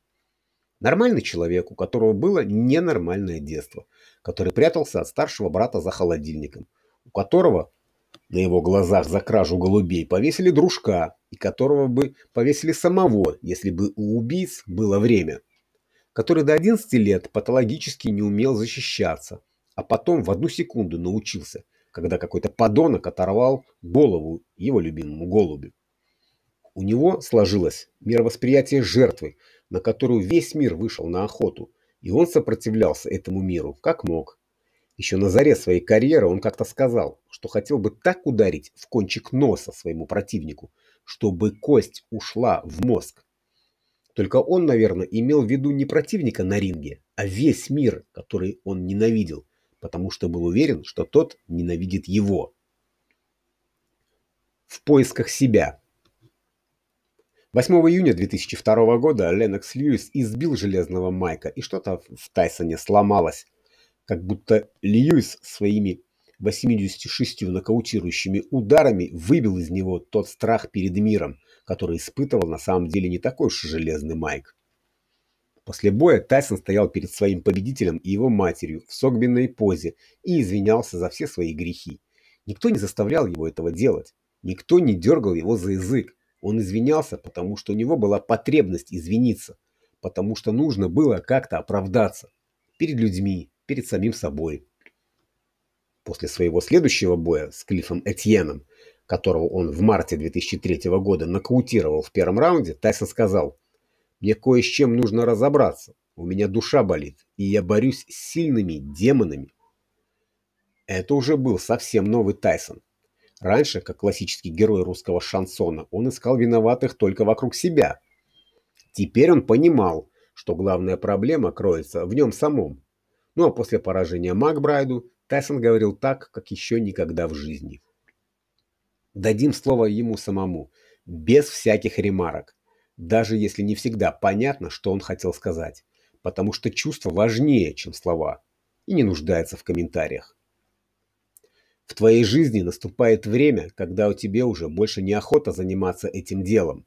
Нормальный человек, у которого было ненормальное детство, который прятался от старшего брата за холодильником, у которого на его глазах за кражу голубей повесили дружка, и которого бы повесили самого, если бы у убийц было время, который до 11 лет патологически не умел защищаться, а потом в одну секунду научился, когда какой-то подонок оторвал голову его любимому голубю. У него сложилось мировосприятие жертвы, на которую весь мир вышел на охоту, и он сопротивлялся этому миру, как мог. Еще на заре своей карьеры он как-то сказал, что хотел бы так ударить в кончик носа своему противнику, чтобы кость ушла в мозг. Только он, наверное, имел в виду не противника на ринге, а весь мир, который он ненавидел, потому что был уверен, что тот ненавидит его. В поисках себя. 8 июня 2002 года Ленокс Льюис избил Железного Майка, и что-то в Тайсоне сломалось, как будто Льюис своими 86 нокаутирующими ударами выбил из него тот страх перед миром, который испытывал на самом деле не такой уж Железный Майк. После боя Тайсон стоял перед своим победителем и его матерью в согбенной позе и извинялся за все свои грехи. Никто не заставлял его этого делать. Никто не дергал его за язык. Он извинялся, потому что у него была потребность извиниться, потому что нужно было как-то оправдаться перед людьми, перед самим собой. После своего следующего боя с Клиффом Этьеном, которого он в марте 2003 года нокаутировал в первом раунде, Тайсон сказал, «Мне кое с чем нужно разобраться. У меня душа болит, и я борюсь с сильными демонами». Это уже был совсем новый Тайсон. Раньше, как классический герой русского шансона, он искал виноватых только вокруг себя. Теперь он понимал, что главная проблема кроется в нем самом. Ну а после поражения Макбрайду Тайсон говорил так, как еще никогда в жизни. Дадим слово ему самому, без всяких ремарок, даже если не всегда понятно, что он хотел сказать, потому что чувство важнее, чем слова, и не нуждается в комментариях. В твоей жизни наступает время, когда у тебя уже больше неохота заниматься этим делом.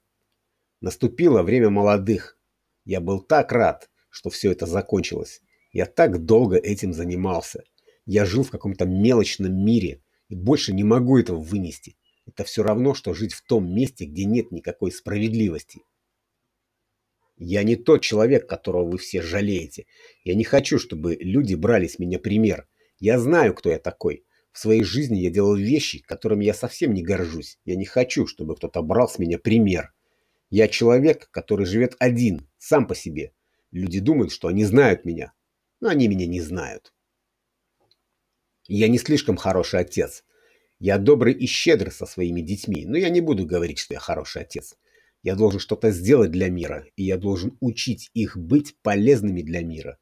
Наступило время молодых. Я был так рад, что все это закончилось. Я так долго этим занимался. Я жил в каком-то мелочном мире и больше не могу этого вынести. Это все равно, что жить в том месте, где нет никакой справедливости. Я не тот человек, которого вы все жалеете. Я не хочу, чтобы люди брали с меня пример. Я знаю, кто я такой. В своей жизни я делал вещи, которыми я совсем не горжусь. Я не хочу, чтобы кто-то брал с меня пример. Я человек, который живет один, сам по себе. Люди думают, что они знают меня, но они меня не знают. Я не слишком хороший отец. Я добрый и щедрый со своими детьми, но я не буду говорить, что я хороший отец. Я должен что-то сделать для мира, и я должен учить их быть полезными для мира.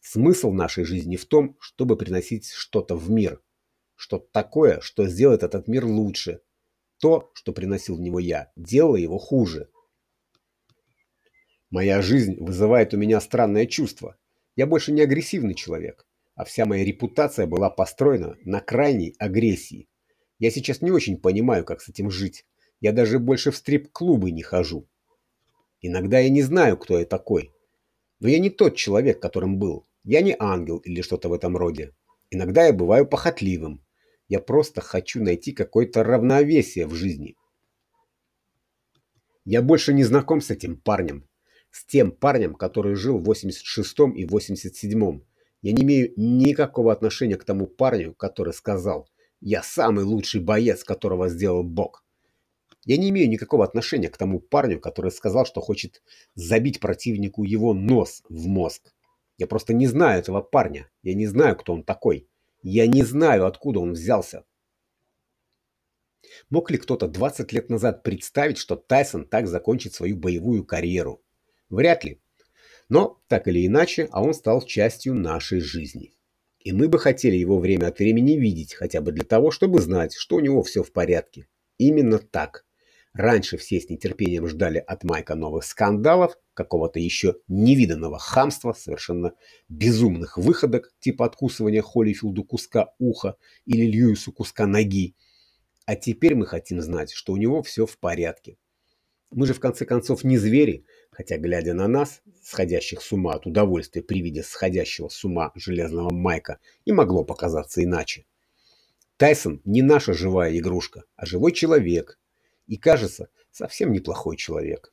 Смысл нашей жизни в том, чтобы приносить что-то в мир, что-то такое, что сделает этот мир лучше. То, что приносил в него я, делало его хуже. Моя жизнь вызывает у меня странное чувство. Я больше не агрессивный человек, а вся моя репутация была построена на крайней агрессии. Я сейчас не очень понимаю, как с этим жить. Я даже больше в стрип-клубы не хожу. Иногда я не знаю, кто я такой. Но я не тот человек, которым был. Я не ангел или что-то в этом роде. Иногда я бываю похотливым. Я просто хочу найти какое-то равновесие в жизни. Я больше не знаком с этим парнем. С тем парнем, который жил в 86-м и 87-м. Я не имею никакого отношения к тому парню, который сказал «Я самый лучший боец, которого сделал Бог». Я не имею никакого отношения к тому парню, который сказал, что хочет забить противнику его нос в мозг. Я просто не знаю этого парня. Я не знаю, кто он такой. Я не знаю, откуда он взялся. Мог ли кто-то 20 лет назад представить, что Тайсон так закончит свою боевую карьеру? Вряд ли. Но, так или иначе, а он стал частью нашей жизни. И мы бы хотели его время от времени видеть, хотя бы для того, чтобы знать, что у него все в порядке. Именно так. Раньше все с нетерпением ждали от Майка новых скандалов, какого-то еще невиданного хамства, совершенно безумных выходок, типа откусывания Холлифилду куска уха или Льюису куска ноги. А теперь мы хотим знать, что у него все в порядке. Мы же в конце концов не звери, хотя, глядя на нас, сходящих с ума от удовольствия при виде сходящего с ума железного Майка, и могло показаться иначе. Тайсон не наша живая игрушка, а живой человек. И, кажется, совсем неплохой человек.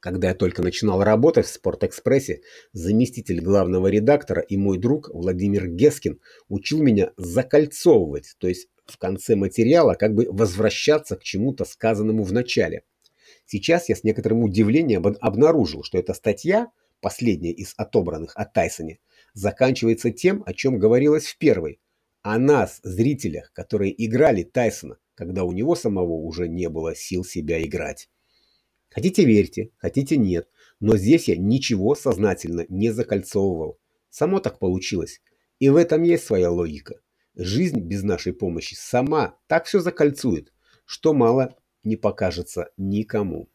Когда я только начинал работать в «Спортэкспрессе», заместитель главного редактора и мой друг Владимир Гескин учил меня закольцовывать, то есть в конце материала как бы возвращаться к чему-то сказанному в начале – Сейчас я с некоторым удивлением обнаружил, что эта статья, последняя из отобранных о Тайсоне, заканчивается тем, о чем говорилось в первой. О нас, зрителях, которые играли Тайсона, когда у него самого уже не было сил себя играть. Хотите верьте, хотите нет, но здесь я ничего сознательно не закольцовывал. Само так получилось. И в этом есть своя логика. Жизнь без нашей помощи сама так все закольцует, что мало не покажется никому.